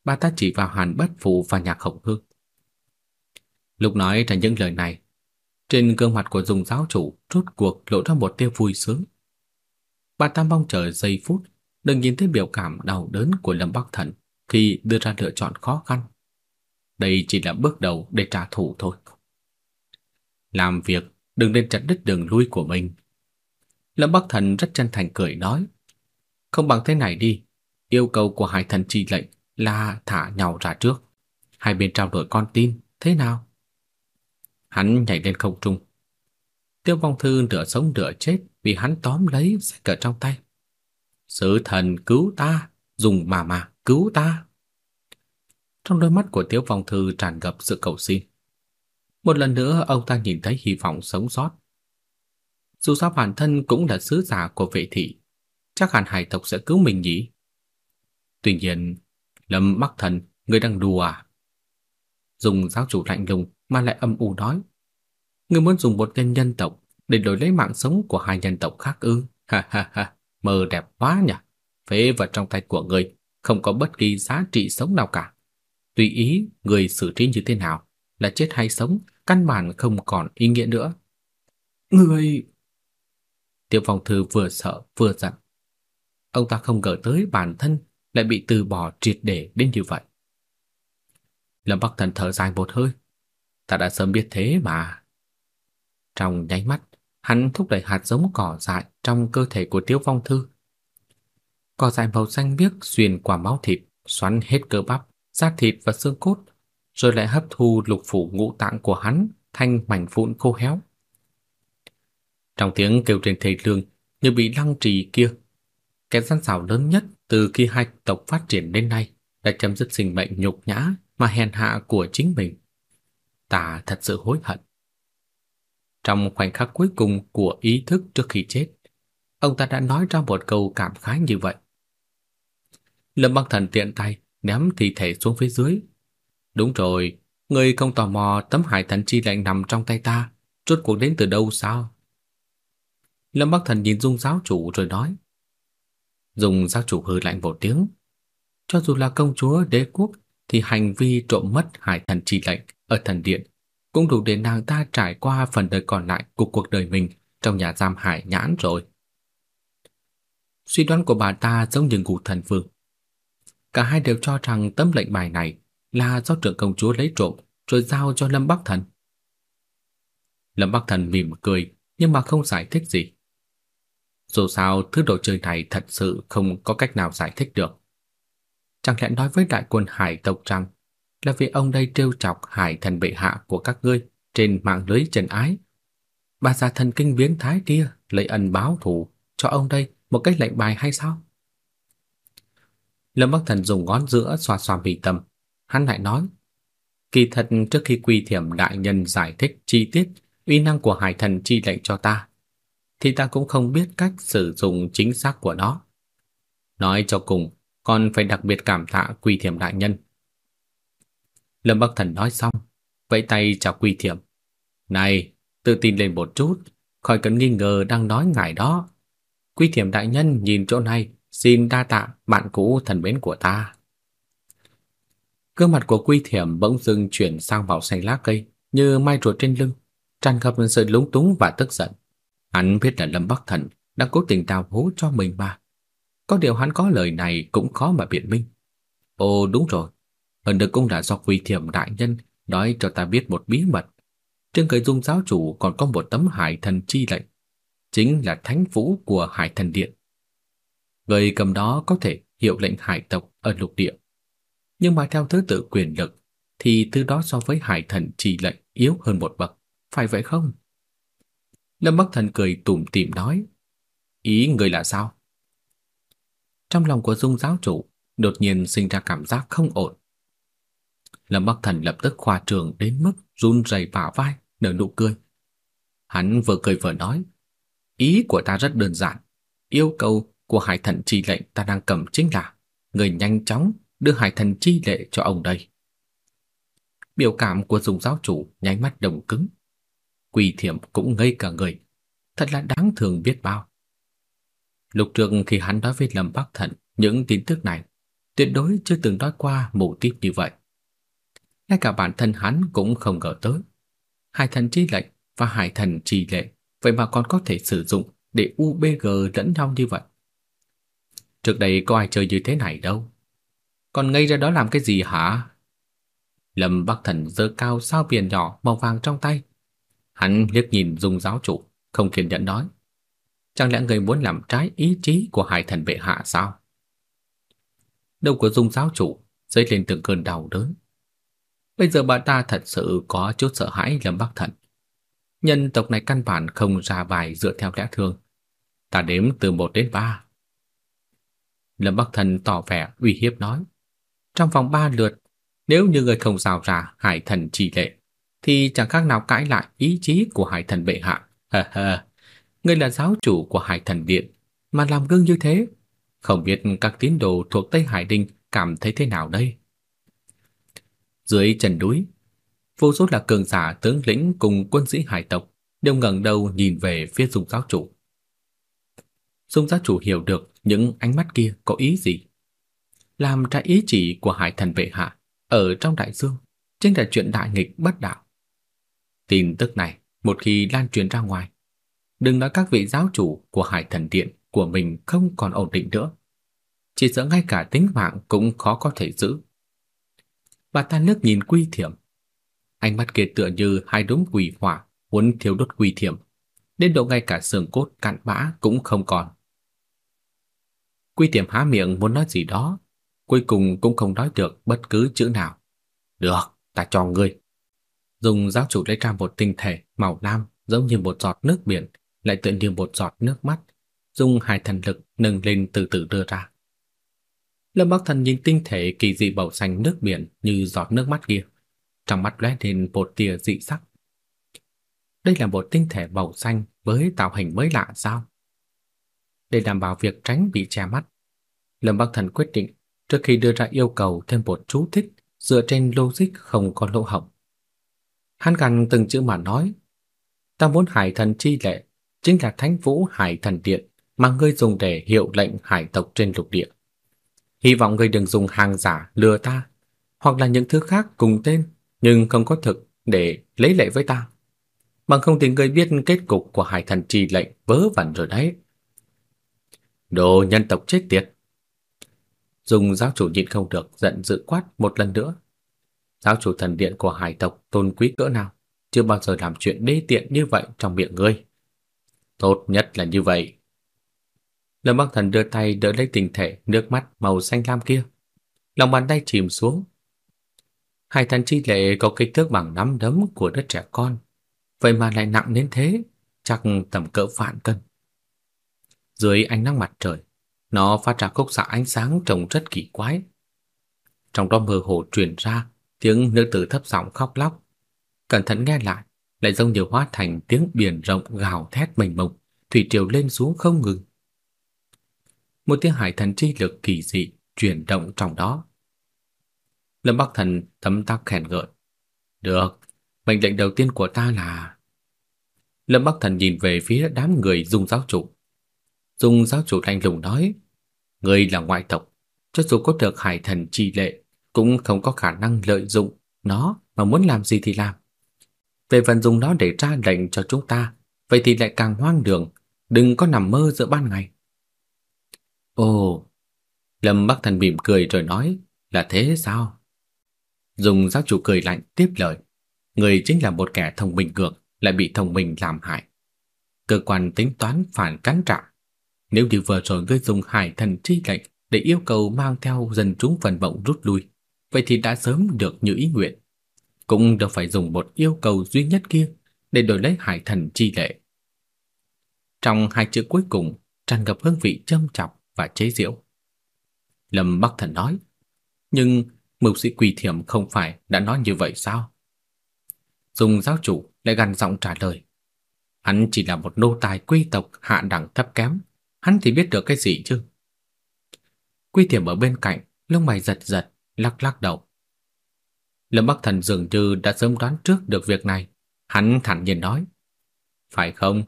bà ta chỉ vào Hàn Bất Phụ và Nhạc Hồng Hương. Lúc nói ra những lời này, trên gương mặt của dùng giáo chủ rốt cuộc lộ ra một tia vui sướng. Bà ta mong chờ giây phút đừng nhìn thấy biểu cảm đau đớn của Lâm Bắc Thần khi đưa ra lựa chọn khó khăn. Đây chỉ là bước đầu để trả thù thôi. Làm việc đừng nên chặt đứt đường lui của mình. Lâm Bắc Thần rất chân thành cười nói, không bằng thế này đi, yêu cầu của Hải Thần chi lệnh là thả nhau ra trước. Hai bên trao đổi con tin, thế nào? Hắn nhảy lên không trung. Tiêu vong thư nửa sống nửa chết vì hắn tóm lấy sách cờ trong tay. Sứ thần cứu ta, dùng mà mà cứu ta. Trong đôi mắt của Tiếu Phong thư tràn ngập sự cầu xin. Một lần nữa ông ta nhìn thấy hy vọng sống sót. Dù sao bản thân cũng là sứ giả của vệ thị, chắc hẳn hải tộc sẽ cứu mình nhỉ. Tuy nhiên, Lâm Bắc Thần, người đang đùa à? Dùng giáo chủ lạnh lùng mà lại âm u nói. người muốn dùng một tên nhân tộc để đổi lấy mạng sống của hai nhân tộc khác ư? Ha ha ha, mơ đẹp quá nhỉ. Phế vật trong tay của ngươi không có bất kỳ giá trị sống nào cả. Tùy ý người xử trí như thế nào, là chết hay sống, căn bản không còn ý nghĩa nữa. Ngươi... Tiêu phong thư vừa sợ vừa giận. Ông ta không ngờ tới bản thân lại bị từ bỏ triệt để đến như vậy. Lâm Bắc Thần thở dài một hơi. Ta đã sớm biết thế mà. Trong nháy mắt, hắn thúc đẩy hạt giống cỏ dại trong cơ thể của Tiếu Phong Thư. Cỏ dại màu xanh biếc xuyên qua máu thịt, xoắn hết cơ bắp, da thịt và xương cốt, rồi lại hấp thu lục phủ ngũ tạng của hắn thành mảnh vụn khô héo. Trong tiếng kêu trên thầy lương như bị lăng trì kia, cái gian xảo lớn nhất từ khi hai tộc phát triển đến nay đã chấm dứt sinh mệnh nhục nhã mà hèn hạ của chính mình. Ta thật sự hối hận. Trong khoảnh khắc cuối cùng của ý thức trước khi chết, ông ta đã nói ra một câu cảm khái như vậy. Lâm Băng Thần tiện tay ném thi thể xuống phía dưới. Đúng rồi, người không tò mò tấm hải thần chi lệnh nằm trong tay ta, rốt cuộc đến từ đâu sao? Lâm Bắc Thần nhìn Dung giáo chủ rồi nói. Dung giáo chủ hừ lạnh một tiếng. Cho dù là công chúa đế quốc thì hành vi trộm mất hải thần chi lệnh ở thần điện cũng đủ để nàng ta trải qua phần đời còn lại của cuộc đời mình trong nhà giam hải nhãn rồi. Suy đoán của bà ta giống như ngụ thần vương. Cả hai đều cho rằng tấm lệnh bài này là do trưởng công chúa lấy trộm rồi giao cho Lâm Bắc Thần. Lâm Bắc Thần mỉm cười nhưng mà không giải thích gì. Dù sao, thứ đồ chơi này thật sự không có cách nào giải thích được. Chẳng lẽ nói với đại quân hải tộc rằng là vì ông đây trêu chọc hải thần bệ hạ của các ngươi trên mạng lưới trần ái. Bà già thần kinh biến thái kia lấy ân báo thù cho ông đây một cách lệnh bài hay sao? Lâm Bắc Thần dùng ngón giữa xoa xoa bì tâm. Hắn lại nói, kỳ thật trước khi quy thiểm đại nhân giải thích chi tiết uy năng của hải thần chi lệnh cho ta, thì ta cũng không biết cách sử dụng chính xác của nó. Nói cho cùng, còn phải đặc biệt cảm tạ quy thiểm đại nhân. Lâm Bắc Thần nói xong, vẫy tay chào quy thiểm. Này, tự tin lên một chút, khỏi cần nghi ngờ đang nói ngài đó. Quy thiểm đại nhân nhìn chỗ này, xin đa tạ bạn cũ thần mến của ta. Gương mặt của Quy Thiểm bỗng dưng chuyển sang màu xanh lá cây, như mai ruột trên lưng, tràn ngập sự lúng túng và tức giận. Hắn biết là Lâm Bắc Thần đang cố tình đào hố cho mình mà. Có điều hắn có lời này cũng khó mà biện minh. Ồ đúng rồi, hơn nữa cũng là do Quy Thiểm đại nhân nói cho ta biết một bí mật. Trên người dung giáo chủ còn có một tấm hải thần chi lệnh, chính là thánh vũ của hải thần điện. Người cầm đó có thể hiệu lệnh hải tộc ở lục địa. Nhưng mà theo thứ tự quyền lực thì thứ đó so với hải thần chỉ lệnh yếu hơn một bậc, phải vậy không? Lâm Bắc Thần cười tủm tỉm nói, ý người là sao? Trong lòng của Dung giáo chủ đột nhiên sinh ra cảm giác không ổn. Lâm Bắc Thần lập tức khoa trường đến mức run rẩy bả vai, nở nụ cười. Hắn vừa cười vừa nói, ý của ta rất đơn giản, yêu cầu của hải thần chi lệnh ta đang cầm chính là người nhanh chóng đưa hải thần chi lệ cho ông đây. Biểu cảm của dùng giáo chủ nháy mắt đồng cứng. Quỳ thiểm cũng ngây cả người. Thật là đáng thường biết bao. Lục trường khi hắn nói với Lâm Bắc thần những tin tức này, tuyệt đối chưa từng nói qua mù tiếp như vậy. Ngay cả bản thân hắn cũng không ngờ tới. Hải thần chi lệnh và hải thần chi lệ vậy mà còn có thể sử dụng để UBG lẫn nhau như vậy. Trước đây có ai chơi như thế này đâu. Còn ngây ra đó làm cái gì hả? Lâm Bắc Thần giơ cao sao biển nhỏ màu vàng trong tay. Hắn liếc nhìn Dung giáo chủ, không kiên nhẫn nói. Chẳng lẽ người muốn làm trái ý chí của hải thần bệ hạ sao? Đầu của Dung giáo chủ dấy lên từng cơn đau đớn. Bây giờ bà ta thật sự có chút sợ hãi Lâm Bắc Thần. Nhân tộc này căn bản không ra bài dựa theo lẽ thường. Ta đếm từ 1 đến 3. Lâm Bắc Thần tỏ vẻ uy hiếp nói. Trong vòng ba lượt, nếu như người không rào ra hải thần chỉ lệ, thì chẳng khác nào cãi lại ý chí của hải thần bệ hạ. Hờ hờ, ngươi là giáo chủ của hải thần điện, mà làm gương như thế, không biết các tín đồ thuộc Tây Hải Đinh cảm thấy thế nào đây? Dưới chân núi, vô số là cường giả tướng lĩnh cùng quân sĩ hải tộc đều ngẩng đầu nhìn về phía Dung giáo chủ. Dung giáo chủ hiểu được những ánh mắt kia có ý gì. Làm trái ý chỉ của hải thần vệ hạ ở trong đại dương, chính là chuyện đại nghịch bất đạo. Tin tức này một khi lan truyền ra ngoài, đừng nói các vị giáo chủ của hải thần điện của mình không còn ổn định nữa. Chỉ sợ ngay cả tính mạng cũng khó có thể giữ. Bà ta nước nhìn quy thiểm. Ánh mắt kia tựa như hai đống quỷ hỏa muốn thiêu đốt quy thiểm, đến độ ngay cả xương cốt cặn bã cũng không còn. Quy Thiểm há miệng muốn nói gì đó, cuối cùng cũng không nói được bất cứ chữ nào. Được, ta cho ngươi. Dùng giáo chủ lấy ra một tinh thể màu lam giống như một giọt nước biển, lại tựa như một giọt nước mắt, dùng hai thần lực nâng lên từ từ đưa ra. Lâm Bắc Thần nhìn tinh thể kỳ dị màu xanh nước biển như giọt nước mắt kia, trong mắt lóe lên một tia dị sắc. Đây là một tinh thể màu xanh với tạo hình mới lạ sao? Để đảm bảo việc tránh bị che mắt, Lâm Bắc Thần quyết định trước khi đưa ra yêu cầu thêm một chú thích dựa trên logic không có lỗ hổng. Hắn gằn từng chữ mà nói, ta muốn hải thần chi lệ chính là thánh vũ hải thần điện mà ngươi dùng để hiệu lệnh hải tộc trên lục địa. Hy vọng người đừng dùng hàng giả lừa ta, hoặc là những thứ khác cùng tên nhưng không có thực để lấy lệ với ta. Bằng không thì người biết kết cục của hải thần trì lệnh vớ vẩn rồi đấy. Đồ nhân tộc chết tiệt. Dùng giáo chủ nhịn không được giận dữ quát một lần nữa. Giáo chủ thần điện của hải tộc tôn quý cỡ nào, chưa bao giờ làm chuyện đê tiện như vậy trong miệng ngươi. Tốt nhất là như vậy. Lâm Bắc Thần đưa tay đỡ lấy tình thể nước mắt màu xanh lam kia. Lòng bàn tay chìm xuống. hai thần chi lệ có kích thước bằng nắm đấm của đứa trẻ con, vậy mà lại nặng đến thế, chắc tầm cỡ vạn cân. Dưới ánh nắng mặt trời, nó phát ra khúc xạ ánh sáng trông rất kỳ quái. Trong đó mơ hồ truyền ra tiếng nữ tử thấp giọng khóc lóc. Cẩn thận nghe lại, lại giống như hóa thành tiếng biển rộng gào thét mênh mông, thủy triều lên xuống không ngừng. Một tiếng hải thần chi lực kỳ dị chuyển động trong đó. Lâm Bắc Thần thấm tắc khen ngợi. Được, mệnh lệnh đầu tiên của ta là... Lâm Bắc Thần nhìn về phía đám người dung giáo chủ. Dung giáo chủ lạnh lùng nói, Người là ngoại tộc, cho dù có được hải thần chi lệ, cũng không có khả năng lợi dụng nó mà muốn làm gì thì làm. Về phần dùng nó để ra lệnh cho chúng ta, vậy thì lại càng hoang đường, đừng có nằm mơ giữa ban ngày. Ồ, Lâm Bắc Thần mỉm cười rồi nói, là thế sao? Dùng giáo chủ cười lạnh tiếp lời, người chính là một kẻ thông minh ngược, lại bị thông minh làm hại. Cơ quan tính toán phản cắn trả. Nếu như vừa rồi ngươi dùng hải thần chi lệnh để yêu cầu mang theo dân chúng phần vọng rút lui, vậy thì đã sớm được như ý nguyện. Cũng đâu phải dùng một yêu cầu duy nhất kia để đổi lấy hải thần chi lệ. Trong hai chữ cuối cùng tràn ngập hương vị châm chọc và chế giễu. Lâm Bắc Thần nói, nhưng mục sĩ quỳ thiểm không phải đã nói như vậy sao? Dùng giáo chủ lại gằn giọng trả lời. Hắn chỉ là một nô tài quý tộc hạ đẳng thấp kém, hắn thì biết được cái gì chứ? Quy Thiểm ở bên cạnh, lông mày giật giật, lắc lắc đầu. Lâm Bắc Thần dường như đã sớm đoán trước được việc này, hắn thản nhiên nói: "Phải không?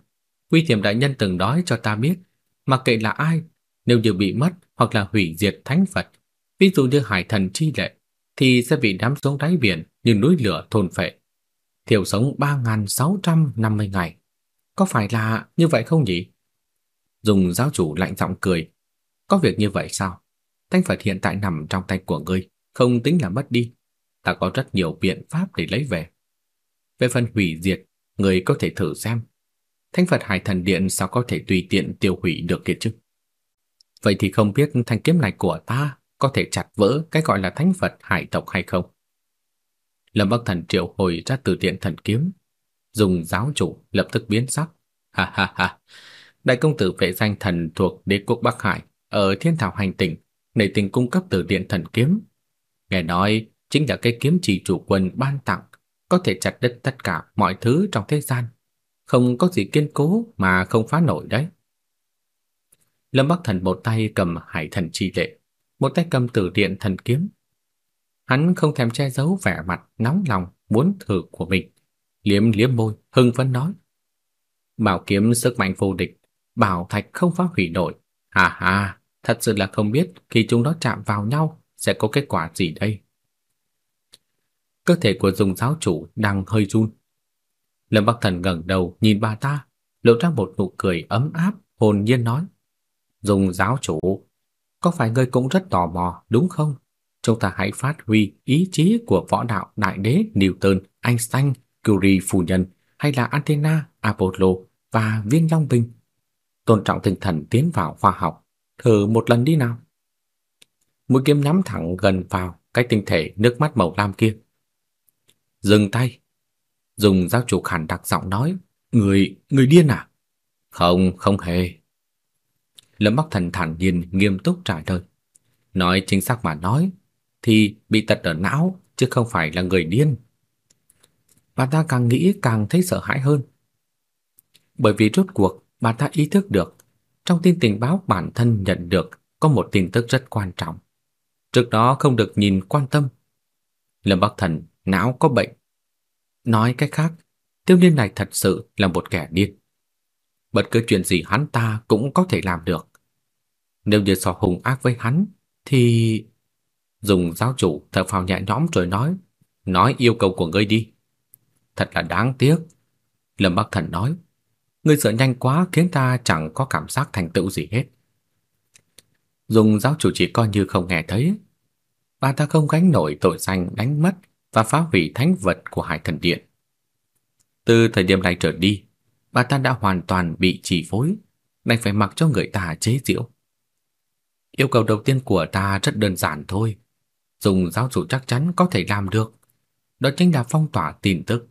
Quy Thiểm đại nhân từng nói cho ta biết, mặc kệ là ai, nếu như bị mất hoặc là hủy diệt thánh Phật, ví dụ như hải thần chi lệ, thì sẽ bị đám xuống đáy biển như núi lửa thôn phệ, thiểu sống 3650 ngày. Có phải là như vậy không nhỉ?" Dùng giáo chủ lạnh giọng cười, "Có việc như vậy sao? Thánh Phật hiện tại nằm trong tay của ngươi, không tính là mất đi. Ta có rất nhiều biện pháp để lấy về. Về phần hủy diệt, ngươi có thể thử xem. Thánh Phật Hải Thần Điện sao có thể tùy tiện tiêu hủy được kia chứ? Vậy thì không biết thanh kiếm này của ta có thể chặt vỡ cái gọi là Thánh vật Hải tộc hay không? Lâm Bắc Thần triệu hồi ra từ điện thần kiếm, dùng giáo chủ lập tức biến sắc. Ha ha ha. Đại công tử vệ danh thần thuộc đế quốc Bắc Hải ở Thiên Thảo hành tỉnh, nảy tình cung cấp từ điện thần kiếm. Nghe nói chính là cái kiếm chỉ chủ quân ban tặng, có thể chặt đứt tất cả mọi thứ trong thế gian, không có gì kiên cố mà không phá nổi đấy. Lâm Bắc Thần một tay cầm Hải Thần chi lệ, một tay cầm Tử Điện thần kiếm. Hắn không thèm che giấu vẻ mặt nóng lòng muốn thử của mình, liếm liếm môi, hưng phấn nói: "Bảo kiếm sức mạnh vô địch, bảo thạch không phá hủy nổi, Hà hà, Thật sự là không biết khi chúng nó chạm vào nhau sẽ có kết quả gì đây. Cơ thể của dùng giáo chủ đang hơi run. Lâm Bắc Thần ngẩng đầu nhìn bà ta, lộ ra một nụ cười ấm áp, hồn nhiên nói. Dùng giáo chủ, có phải ngươi cũng rất tò mò đúng không? Chúng ta hãy phát huy ý chí của võ đạo đại đế Newton, Einstein, Curie phu nhân hay là Athena, Apollo và viên long binh. Tôn trọng tinh thần tiến vào khoa học, thử một lần đi nào. Mũi kiếm nhắm thẳng gần vào cái tinh thể nước mắt màu lam kia. Dừng tay. Dùng giáo chủ khản đặc giọng nói, người, người điên à? Không, không hề. Lâm Bắc Thần thản nhiên nghiêm túc trả lời. Nói chính xác mà nói, thì bị tật ở não, chứ không phải là người điên. Bà ta càng nghĩ càng thấy sợ hãi hơn. Bởi vì rốt cuộc, bà ta ý thức được, trong tin tình báo bản thân nhận được có một tin tức rất quan trọng. Trước đó không được nhìn quan tâm. Lâm Bắc Thần não có bệnh. Nói cách khác, tiêu niên này thật sự là một kẻ điên. Bất cứ chuyện gì hắn ta cũng có thể làm được. Nếu như so hùng ác với hắn, thì... Dùng giáo chủ thở phào nhẹ nhõm rồi nói, nói yêu cầu của ngươi đi. Thật là đáng tiếc. Lâm Bắc Thần nói, ngươi sợ nhanh quá khiến ta chẳng có cảm giác thành tựu gì hết. Dùng giáo chủ chỉ coi như không nghe thấy. Bà ta không gánh nổi tội danh đánh mất và phá hủy thánh vật của Hải Thần Điện. Từ thời điểm này trở đi, bà ta đã hoàn toàn bị chỉ phối, đành phải mặc cho người ta chế giễu. Yêu cầu đầu tiên của ta rất đơn giản thôi, dùng giáo chủ chắc chắn có thể làm được. Đó chính là phong tỏa tin tức.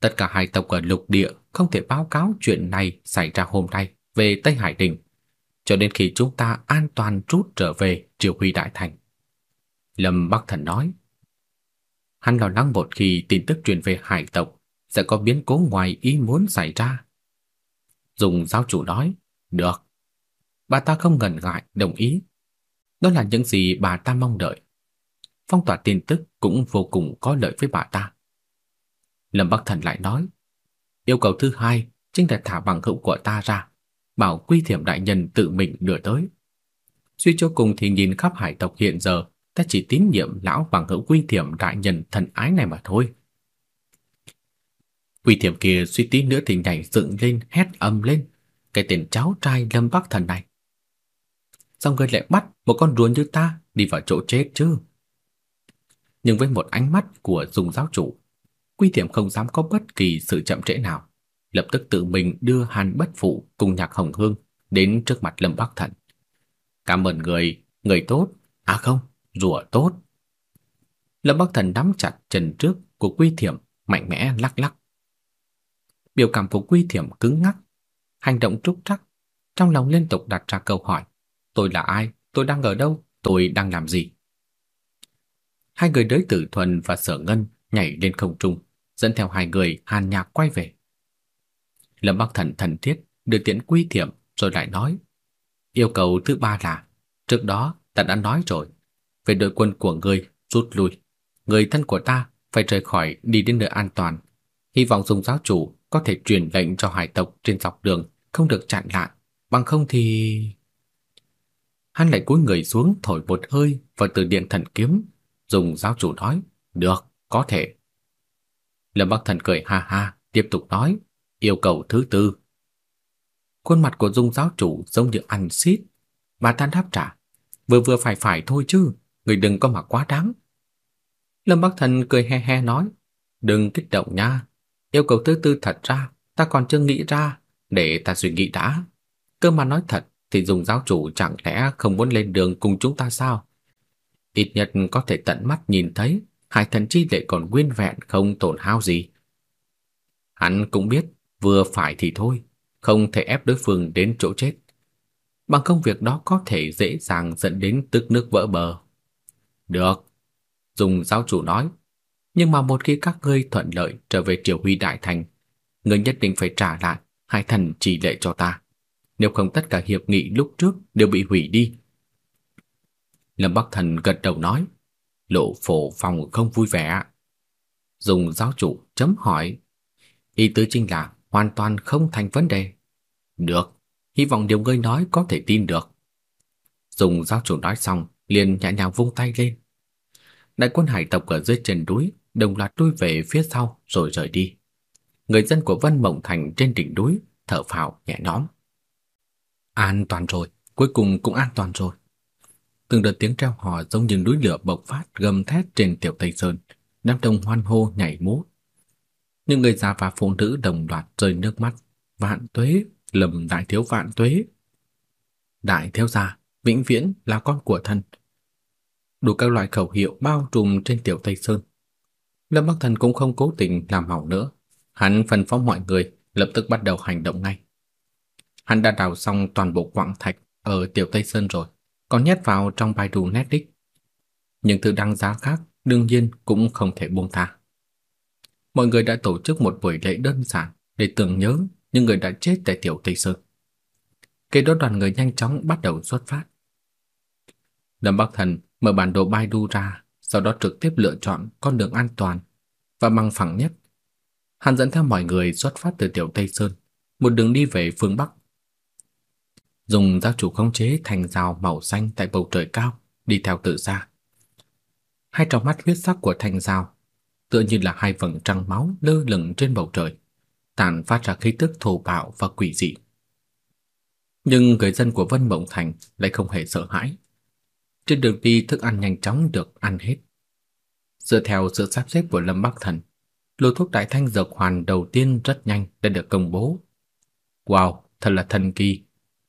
Tất cả hai tộc ở lục địa không thể báo cáo chuyện này xảy ra hôm nay về Tây Hải Đình, cho đến khi chúng ta an toàn rút trở về Triều Huy Đại Thành. Lâm Bắc Thần nói. Hắn lo lắng một khi tin tức truyền về hải tộc sẽ có biến cố ngoài ý muốn xảy ra. Dùng giáo chủ nói, được. Bà ta không ngần ngại đồng ý. Đó là những gì bà ta mong đợi. Phong tỏa tin tức cũng vô cùng có lợi với bà ta. Lâm Bắc Thần lại nói, yêu cầu thứ hai chính là thả bằng hữu của ta ra, bảo quy thiểm đại nhân tự mình đưa tới. Suy cho cùng thì nhìn khắp hải tộc hiện giờ, ta chỉ tín nhiệm lão bằng hữu quy thiểm đại nhân thần ái này mà thôi. Quy thiểm kia suy tí nữa thì nhảy dựng lên hét âm lên, cái tên cháu trai Lâm Bắc Thần này. Sao ngươi lại bắt một con rùa như ta đi vào chỗ chết chứ? Nhưng với một ánh mắt của dùng giáo chủ, Quy tiệm không dám có bất kỳ sự chậm trễ nào, lập tức tự mình đưa Hàn Bất Phụ cùng Nhạc Hồng Hương đến trước mặt Lâm Bắc Thần. "Cảm ơn người, người tốt." "À không, rùa tốt." Lâm Bắc Thần nắm chặt chân trước của Quy Thiểm, mạnh mẽ lắc lắc. Biểu cảm của Quy Thiểm cứng ngắc, hành động trúc trắc, trong lòng liên tục đặt ra câu hỏi: "Tôi là ai? Tôi đang ở đâu? Tôi đang làm gì?" Hai người đới tử thuần và sở ngân nhảy lên không trung, dẫn theo hai người hàn nhạc quay về. Lâm Bắc Thần thần thiết được tiễn quy thiểm rồi lại nói. Yêu cầu thứ ba là, trước đó ta đã nói rồi, về đội quân của ngươi rút lui. Người thân của ta phải rời khỏi đi đến nơi an toàn. Hy vọng dùng giáo chủ có thể truyền lệnh cho hải tộc trên dọc đường không được chặn lại, bằng không thì... Hắn lại cúi người xuống thổi một hơi vào từ điện thần kiếm, dùng giáo chủ nói, được, có thể. Lâm Bắc Thần cười ha ha, tiếp tục nói, yêu cầu thứ tư. Khuôn mặt của Dung giáo chủ giống như ăn xít. Bà ta đáp trả, vừa vừa phải phải thôi chứ, người đừng có mà quá đáng. Lâm Bắc Thần cười he he nói, đừng kích động nha, yêu cầu thứ tư thật ra, ta còn chưa nghĩ ra, để ta suy nghĩ đã. Cơ mà nói thật, thì dùng giáo chủ chẳng lẽ không muốn lên đường cùng chúng ta sao? Ít nhất có thể tận mắt nhìn thấy hai thần chi lệ còn nguyên vẹn không tổn hao gì. Hắn cũng biết vừa phải thì thôi, không thể ép đối phương đến chỗ chết. Bằng công việc đó có thể dễ dàng dẫn đến tức nước vỡ bờ. Được, dùng giáo chủ nói, nhưng mà một khi các ngươi thuận lợi trở về triều huy đại thành, ngươi nhất định phải trả lại hai thần chỉ lệ cho ta. Nếu không tất cả hiệp nghị lúc trước đều bị hủy đi. Lâm Bắc Thần gật đầu nói, lộ phổ phòng không vui vẻ. Dùng giáo chủ chấm hỏi, ý tứ chính là hoàn toàn không thành vấn đề. Được, hy vọng điều ngươi nói có thể tin được. Dùng giáo chủ nói xong, liền nhẹ nhàng vung tay lên. Đại quân hải tộc ở dưới chân núi đồng loạt lui về phía sau rồi rời đi. Người dân của Vân Mộng Thành trên đỉnh núi thở phào nhẹ nhõm. An toàn rồi, cuối cùng cũng an toàn rồi. Từng đợt tiếng treo hò giống như núi lửa bộc phát gầm thét trên tiểu Tây Sơn, đám đông hoan hô nhảy múa. Những người già và phụ nữ đồng loạt rơi nước mắt, vạn tuế, lầm đại thiếu vạn tuế. Đại thiếu gia, vĩnh viễn là con của thần. Đủ các loại khẩu hiệu bao trùm trên tiểu Tây Sơn. Lâm Bắc Thần cũng không cố tình làm hỏng nữa, hắn phân phó mọi người lập tức bắt đầu hành động ngay. Hắn đã đào xong toàn bộ quặng thạch ở tiểu Tây Sơn rồi, còn nhét vào trong bài đủ nét đích. Những thứ đăng giá khác đương nhiên cũng không thể buông tha. Mọi người đã tổ chức một buổi lễ đơn giản để tưởng nhớ những người đã chết tại tiểu Tây Sơn. Kế đó đoàn người nhanh chóng bắt đầu xuất phát. Lâm Bắc Thần mở bản đồ Baidu ra, sau đó trực tiếp lựa chọn con đường an toàn và bằng phẳng nhất. Hắn dẫn theo mọi người xuất phát từ tiểu Tây Sơn, một đường đi về phương Bắc. Dùng gia chủ khống chế thành rào màu xanh tại bầu trời cao, đi theo tự xa. Hai trong mắt huyết sắc của thành rào tựa như là hai vầng trăng máu lơ lửng trên bầu trời, tản phát ra khí tức thô bạo và quỷ dị. Nhưng người dân của Vân Mộng Thành lại không hề sợ hãi. Trên đường đi thức ăn nhanh chóng được ăn hết. Dựa theo sự sắp xếp của Lâm Bắc Thần, lô thuốc đại thanh dược hoàn đầu tiên rất nhanh đã được công bố. Wow, thật là thần kỳ.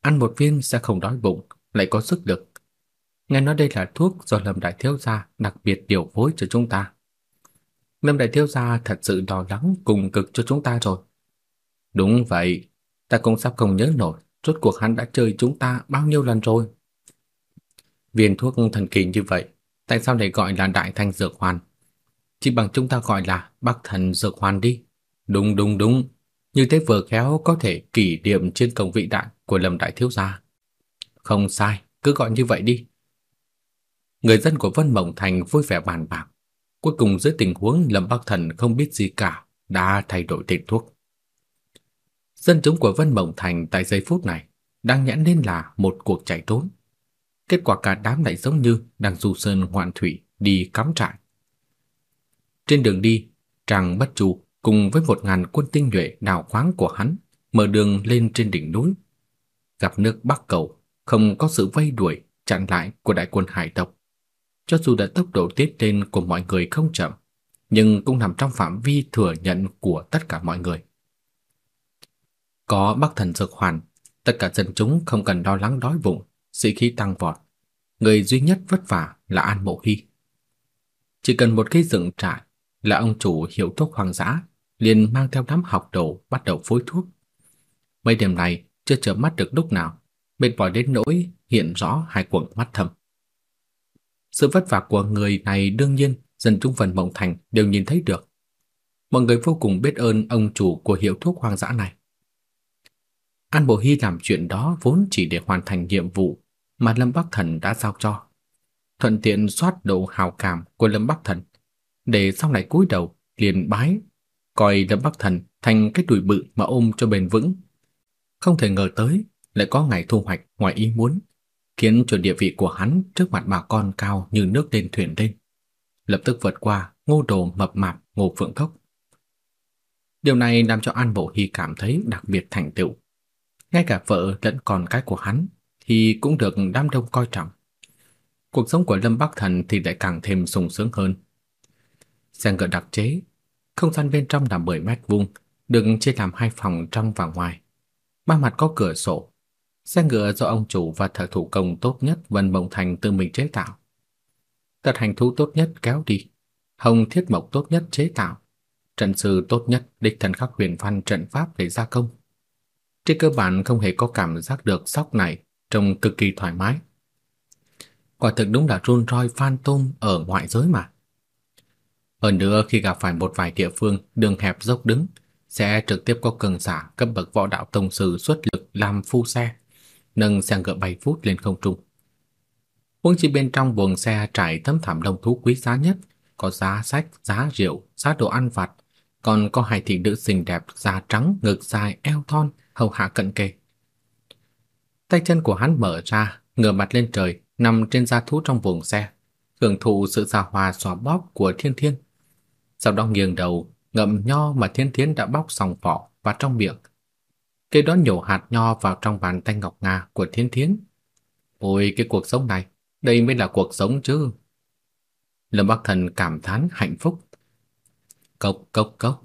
Ăn một viên sẽ không đói bụng, lại có sức lực. Nghe nói đây là thuốc do Lâm Đại Thiếu Gia đặc biệt điều phối cho chúng ta. Lâm Đại Thiếu Gia thật sự lo lắng cùng cực cho chúng ta rồi. Đúng vậy, ta cũng sắp không nhớ nổi rốt cuộc hắn đã chơi chúng ta bao nhiêu lần rồi. Viên thuốc thần kỳ như vậy, tại sao lại gọi là Đại Thanh Dược Hoàn? Chỉ bằng chúng ta gọi là Bắc Thần Dược Hoàn đi. Đúng đúng đúng, như thế vừa khéo có thể kỷ niệm trên công vị đại của Lâm Đại Thiếu Gia. Không sai, cứ gọi như vậy đi. Người dân của Vân Mộng Thành vui vẻ bàn bạc. Cuối cùng dưới tình huống Lâm Bắc Thần không biết gì cả, đã thay đổi tên thuốc. Dân chúng của Vân Mộng Thành tại giây phút này đang nhãn lên là một cuộc chạy trốn. Kết quả cả đám lại giống như đang du sơn hoạn thủy đi cắm trại. Trên đường đi, Tràng Bất Chu cùng với một ngàn quân tinh nhuệ đào khoáng của hắn mở đường lên trên đỉnh núi. Gặp nước Bắc Cầu, không có sự vây đuổi chặn lại của đại quân hải tộc. Cho dù đã tốc độ tiến lên của mọi người không chậm, nhưng cũng nằm trong phạm vi thừa nhận của tất cả mọi người. Có Bắc Thần Dược Hoàn, tất cả dân chúng không cần lo lắng đói bụng, sĩ khí tăng vọt. Người duy nhất vất vả là An Mộ Hy. Chỉ cần một cái dựng trại là ông chủ hiệu thuốc hoang dã, liền mang theo đám học đồ bắt đầu phối thuốc. Mấy đêm này chưa chợp mắt được lúc nào, mệt mỏi đến nỗi hiện rõ hai quầng mắt thâm. Sự vất vả của người này đương nhiên dân chúng phần mộng thành đều nhìn thấy được. Mọi người vô cùng biết ơn ông chủ của hiệu thuốc hoang dã này. An Bộ Hy làm chuyện đó vốn chỉ để hoàn thành nhiệm vụ mà Lâm Bắc Thần đã giao cho. Thuận tiện soát độ hào cảm của Lâm Bắc Thần, để sau này cúi đầu liền bái, coi Lâm Bắc Thần thành cái đùi bự mà ôm cho bền vững. Không thể ngờ tới lại có ngày thu hoạch ngoài ý muốn, khiến cho địa vị của hắn trước mặt bà con cao như nước lên thuyền lên. Lập tức vượt qua ngô đồ mập mạp ngô phượng cốc. Điều này làm cho An Bộ Hy cảm thấy đặc biệt thành tựu ngay cả vợ lẫn con cái của hắn thì cũng được đám đông coi trọng. Cuộc sống của Lâm Bắc Thần thì lại càng thêm sung sướng hơn. Xe ngựa đặc chế, không gian bên trong là 10 mét vuông, được chia làm hai phòng trong và ngoài. Ba mặt có cửa sổ. Xe ngựa do ông chủ và thợ thủ công tốt nhất Vân Mộng Thành tự mình chế tạo. Tật hành thú tốt nhất kéo đi, hồng thiết mộc tốt nhất chế tạo, trận sư tốt nhất đích thần khắc huyền văn trận pháp để gia công. Trên cơ bản không hề có cảm giác được sóc này trông cực kỳ thoải mái. Quả thực đúng là run roi phan tôm ở ngoại giới mà. Hơn nữa khi gặp phải một vài địa phương đường hẹp dốc đứng, sẽ trực tiếp có cường giả cấp bậc võ đạo tông sư xuất lực làm phu xe, nâng xe ngựa bay phút lên không trung. Huống chi bên trong buồng xe trải tấm thảm đồng thú quý giá nhất, có giá sách, giá rượu, giá đồ ăn vặt, còn có hai thị nữ xinh đẹp da trắng, ngực dài, eo thon, hầu hạ cận kề. Tay chân của hắn mở ra, ngửa mặt lên trời, nằm trên da thú trong buồng xe, hưởng thụ sự xa hòa xòa bóp của Thiên Thiên. Sau đó nghiêng đầu, ngậm nho mà Thiên Thiến đã bóc xong vỏ vào trong miệng. Kế đó nhổ hạt nho vào trong bàn tay ngọc ngà của Thiên Thiến. Ôi cái cuộc sống này, đây mới là cuộc sống chứ. Lâm Bắc Thần cảm thán hạnh phúc. Cốc cốc cốc.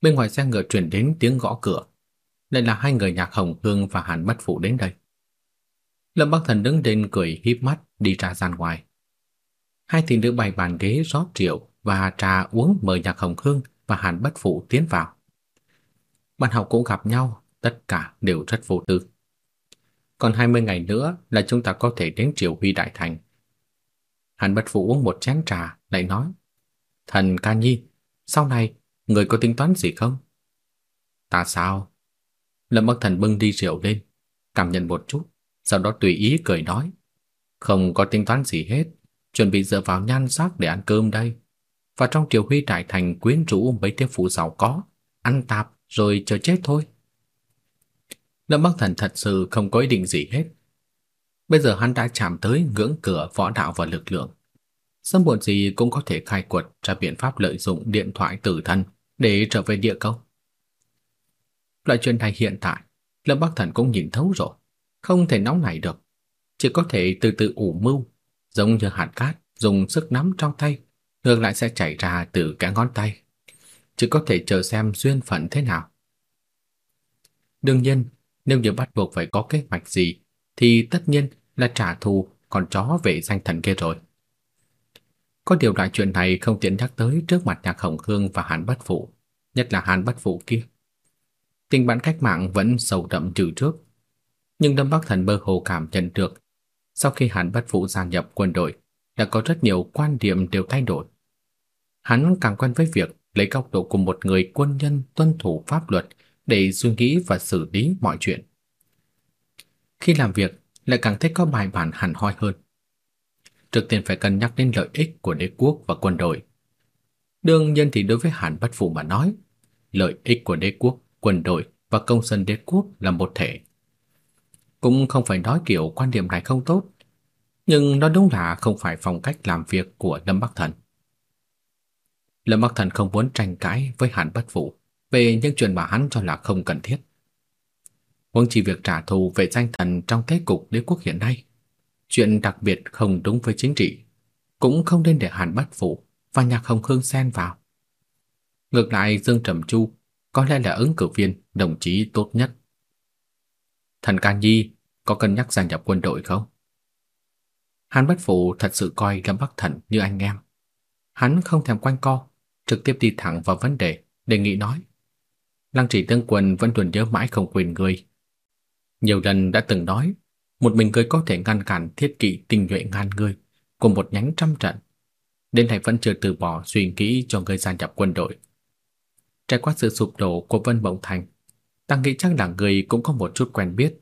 Bên ngoài xe ngựa truyền đến tiếng gõ cửa. Đây là hai người nhạc Hồng Hương và Hàn Bất Phụ đến đây. Lâm Bắc Thần đứng lên cười híp mắt đi ra gian ngoài. Hai thị nữ bày bàn ghế rót rượu và trà uống mời nhạc Hồng Hương Hàn Bất Phụ tiến vào. Bạn học cũng gặp nhau, tất cả đều rất vô tư. Còn 20 ngày nữa là chúng ta có thể đến Triều Huy Đại Thành. Hàn Bất Phụ uống một chén trà, lại nói, Thần ca nhi, sau này, người có tính toán gì không? Ta sao? Lâm Bắc Thần bưng đi rượu lên, cảm nhận một chút, sau đó tùy ý cười nói, không có tính toán gì hết, chuẩn bị dựa vào nhan sắc để ăn cơm đây. Và trong Triều Huy trại Thành quyến rũ mấy tiếp phụ giàu có, ăn tạp rồi chờ chết thôi. Lâm Bắc Thần thật sự không có ý định gì hết. Bây giờ hắn đã chạm tới ngưỡng cửa võ đạo và lực lượng. Sớm muộn gì cũng có thể khai quật ra biện pháp lợi dụng điện thoại tử thân để trở về địa cầu. Loại chuyện này hiện tại, Lâm Bắc Thần cũng nhìn thấu rồi, không thể nóng nảy được, chỉ có thể từ từ ủ mưu, giống như hạt cát dùng sức nắm trong tay, ngược lại sẽ chảy ra từ cả ngón tay. Chỉ có thể chờ xem duyên phận thế nào. Đương nhiên, nếu như bắt buộc phải có kế hoạch gì, thì tất nhiên là trả thù con chó vệ danh thần kia rồi. Có điều loại chuyện này không tiện nhắc tới trước mặt Nhạc Hồng Hương và Hàn Bất Phụ, nhất là Hàn Bất Phụ kia. Tình bạn cách mạng vẫn sâu đậm trừ trước, nhưng Lâm Bắc Thần mơ hồ cảm nhận được, sau khi Hàn Bất Phụ gia nhập quân đội, đã có rất nhiều quan điểm đều thay đổi. Hắn càng quen với việc lấy góc độ của một người quân nhân tuân thủ pháp luật để suy nghĩ và xử lý mọi chuyện. Khi làm việc, lại càng thấy có bài bản hẳn hoi hơn. Trước tiên phải cân nhắc đến lợi ích của đế quốc và quân đội. Đương nhiên thì đối với Hàn Bất Phụ mà nói, lợi ích của đế quốc, quân đội và công dân đế quốc là một thể. Cũng không phải nói kiểu quan điểm này không tốt, nhưng nó đúng là không phải phong cách làm việc của Lâm Bắc Thần. Lâm Bắc Thần không muốn tranh cãi với Hàn Bất Phụ về những chuyện mà hắn cho là không cần thiết. Huống chi việc trả thù về danh thần trong thế cục đế quốc hiện nay, chuyện đặc biệt không đúng với chính trị, cũng không nên để Hàn Bất Phụ và Nhạc Hồng Khương xen vào. Ngược lại Dương Trầm Chu có lẽ là ứng cử viên đồng chí tốt nhất. Thần Ca Nhi có cân nhắc gia nhập quân đội không? Hàn Bất Phụ thật sự coi Lâm Bắc Thần như anh em. Hắn không thèm quanh co, trực tiếp đi thẳng vào vấn đề, đề nghị nói. Lăng Chỉ Tương Quân vẫn luôn nhớ mãi không quên người. Nhiều lần đã từng nói, một mình người có thể ngăn cản thiết kỵ tinh nhuệ ngàn người của một nhánh trăm trận. Đến nay vẫn chưa từ bỏ suy nghĩ cho người gia nhập quân đội. Trải qua sự sụp đổ của Vân Mộng Thành, ta nghĩ chắc là người cũng có một chút quen biết.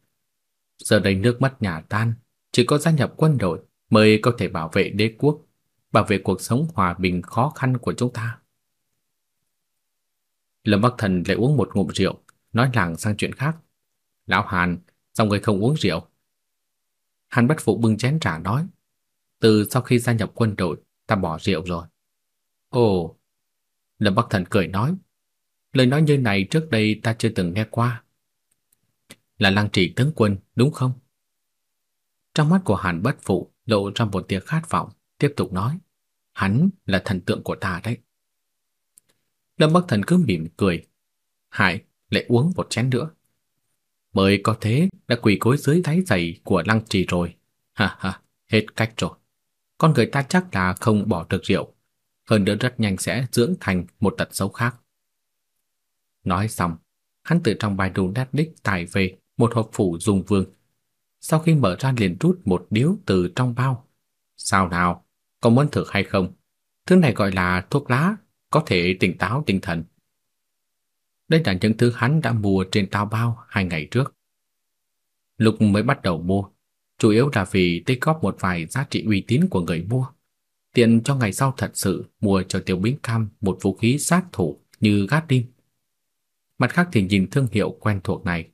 Giờ đây nước mất nhà tan, chỉ có gia nhập quân đội mới có thể bảo vệ đế quốc, bảo vệ cuộc sống hòa bình khó khăn của chúng ta. Lâm Bắc Thần lại uống một ngụm rượu, nói lảng sang chuyện khác. Lão Hàn, sao người không uống rượu? Hàn Bất Phụ bưng chén trà nói, từ sau khi gia nhập quân đội, ta bỏ rượu rồi. Ồ, Lâm Bắc Thần cười nói, lời nói như này trước đây ta chưa từng nghe qua. Là lăng trì tướng quân, đúng không? Trong mắt của Hàn Bất Phụ lộ ra một tia khát vọng, tiếp tục nói, hắn là thần tượng của ta đấy. Lâm Bắc Thần cứ mỉm cười. Hải lại uống một chén nữa. bởi có thế đã quỳ gối dưới đáy giày của lăng trì rồi. Ha ha, hết cách rồi. Con người ta chắc là không bỏ được rượu. Hơn nữa rất nhanh sẽ dưỡng thành một tật xấu khác. Nói xong, hắn từ trong bài đồ nét đích tải về một hộp phủ dùng vương. Sau khi mở ra liền rút một điếu từ trong bao. Sao nào, có muốn thử hay không? Thứ này gọi là thuốc lá có thể tỉnh táo tinh thần. Đây là những thứ hắn đã mua trên tao bao hai ngày trước. Lúc mới bắt đầu mua, chủ yếu là vì tích góp một vài giá trị uy tín của người mua. Tiện cho ngày sau thật sự mua cho Tiểu Bính Cam một vũ khí sát thủ như gát đinh. Mặt khác thì nhìn thương hiệu quen thuộc này,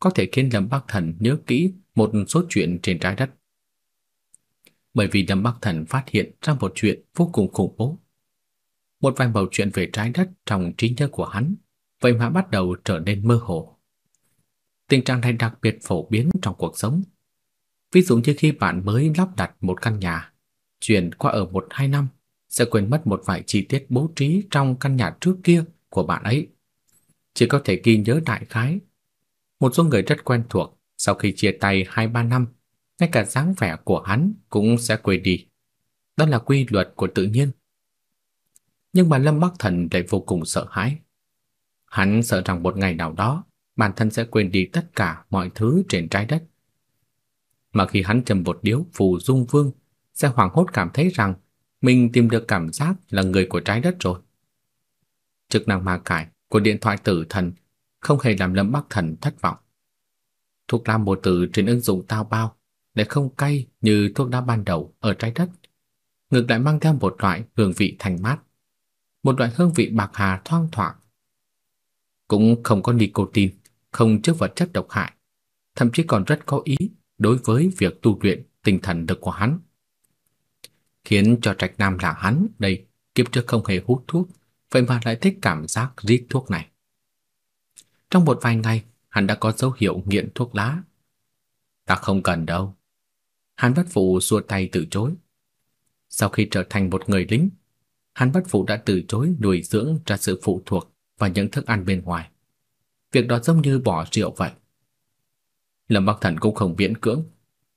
có thể khiến Lâm Bắc Thần nhớ kỹ một số chuyện trên trái đất. Bởi vì Lâm Bắc Thần phát hiện ra một chuyện vô cùng khủng bố một vài mẩu chuyện về trái đất trong trí nhớ của hắn, vậy mà bắt đầu trở nên mơ hồ. Tình trạng này đặc biệt phổ biến trong cuộc sống. Ví dụ như khi bạn mới lắp đặt một căn nhà, chuyển qua ở một hai năm, sẽ quên mất một vài chi tiết bố trí trong căn nhà trước kia của bạn ấy. Chỉ có thể ghi nhớ đại khái, Một số người rất quen thuộc, sau khi chia tay 2-3 năm, ngay cả dáng vẻ của hắn cũng sẽ quên đi. Đó là quy luật của tự nhiên. Nhưng mà Lâm Bắc Thần lại vô cùng sợ hãi. Hắn sợ rằng một ngày nào đó, bản thân sẽ quên đi tất cả mọi thứ trên trái đất. Mà khi hắn trầm một điếu phù dung vương, sẽ hoảng hốt cảm thấy rằng mình tìm được cảm giác là người của trái đất rồi. Chức năng ma cải của điện thoại tử thần không hề làm Lâm Bắc Thần thất vọng. Thuốc nam bột tử trên ứng dụng tao bao lại không cay như thuốc đá ban đầu ở trái đất, ngược lại mang theo một loại hương vị thanh mát, một loại hương vị bạc hà thoang thoảng. Cũng không có nicotine, không chứa vật chất độc hại, thậm chí còn rất có ý đối với việc tu luyện tinh thần lực của hắn. Khiến cho Trạch Nam là hắn đây kiếp trước không hề hút thuốc, vậy mà lại thích cảm giác rít thuốc này. Trong một vài ngày, hắn đã có dấu hiệu nghiện thuốc lá. Ta không cần đâu. Hắn bất phụ xua tay từ chối. Sau khi trở thành một người lính, hắn bất phụ đã từ chối nuôi dưỡng ra sự phụ thuộc vào những thức ăn bên ngoài. Việc đó giống như bỏ rượu vậy. Lâm Bắc Thần cũng không miễn cưỡng.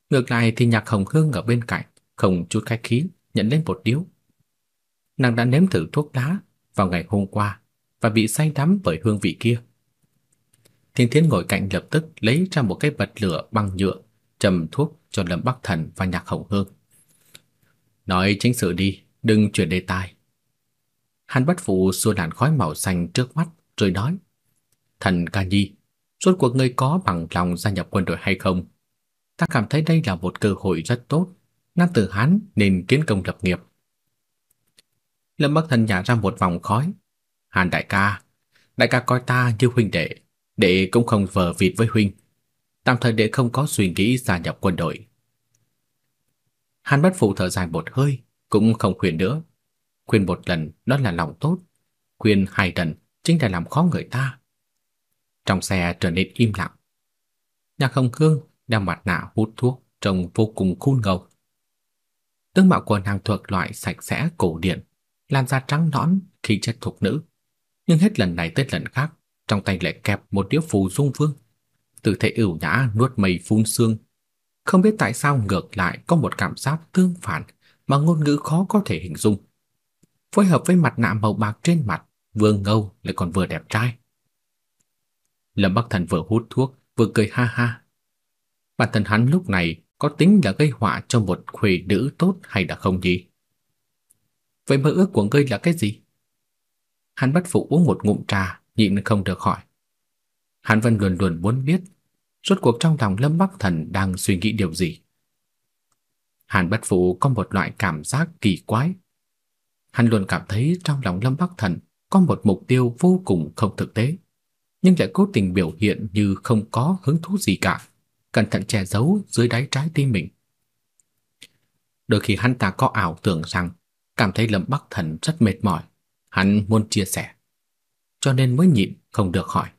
Ngược lại thì Nhạc Hồng Hương ở bên cạnh, không chút khách khí, nhận lên một điếu. Nàng đã nếm thử thuốc lá vào ngày hôm qua và bị say đắm bởi hương vị kia. Thiên Thiến ngồi cạnh lập tức lấy ra một cái bật lửa bằng nhựa, trầm thuốc cho Lâm Bắc Thần và Nhạc Hồng Hương. Nói chính sự đi, đừng chuyển đề tài. Hàn Bất phụ xua làn khói màu xanh trước mắt rồi nói: "Thần ca nhi, rốt cuộc ngươi có bằng lòng gia nhập quân đội hay không? Ta cảm thấy đây là một cơ hội rất tốt, nam tử Hán nên kiến công lập nghiệp." Lâm Bắc Thần nhả ra một vòng khói. "Hàn đại ca, đại ca coi ta như huynh đệ, đệ cũng không vờ vịt với huynh, tạm thời đệ không có suy nghĩ gia nhập quân đội." Hàn Bất Phụ thở dài một hơi, cũng không khuyên nữa. Khuyên một lần đó là lòng tốt, khuyên hai lần chính là làm khó người ta. Trong xe trở nên im lặng. Nhạc Hồng Khương đeo mặt nạ hút thuốc trông vô cùng khôn ngầu. Tướng mạo của nàng thuộc loại sạch sẽ cổ điển, làn da trắng nõn, khi chất thuộc nữ. Nhưng hết lần này tới lần khác, trong tay lại kẹp một đĩa phù dung vương. Tư thế ửu nhã nuốt mây phun xương. Không biết tại sao ngược lại có một cảm giác tương phản mà ngôn ngữ khó có thể hình dung. Phối hợp với mặt nạ màu bạc trên mặt, vừa ngầu lại còn vừa đẹp trai. Lâm Bắc Thần vừa hút thuốc, vừa cười ha ha. Bản thân hắn lúc này có tính là gây họa cho một khuê nữ tốt hay là không gì? Vậy mơ ước của ngươi là cái gì? Hắn bắt phụ uống một ngụm trà, nhịn không được hỏi. Hắn vẫn luôn luôn muốn biết, rốt cuộc trong lòng Lâm Bắc Thần đang suy nghĩ điều gì. Hàn Bất Phụ có một loại cảm giác kỳ quái. Hắn luôn cảm thấy trong lòng Lâm Bắc Thần có một mục tiêu vô cùng không thực tế, nhưng lại cố tình biểu hiện như không có hứng thú gì cả, cẩn thận che giấu dưới đáy trái tim mình. Đôi khi hắn ta có ảo tưởng rằng cảm thấy Lâm Bắc Thần rất mệt mỏi, hắn muốn chia sẻ, cho nên mới nhịn không được hỏi.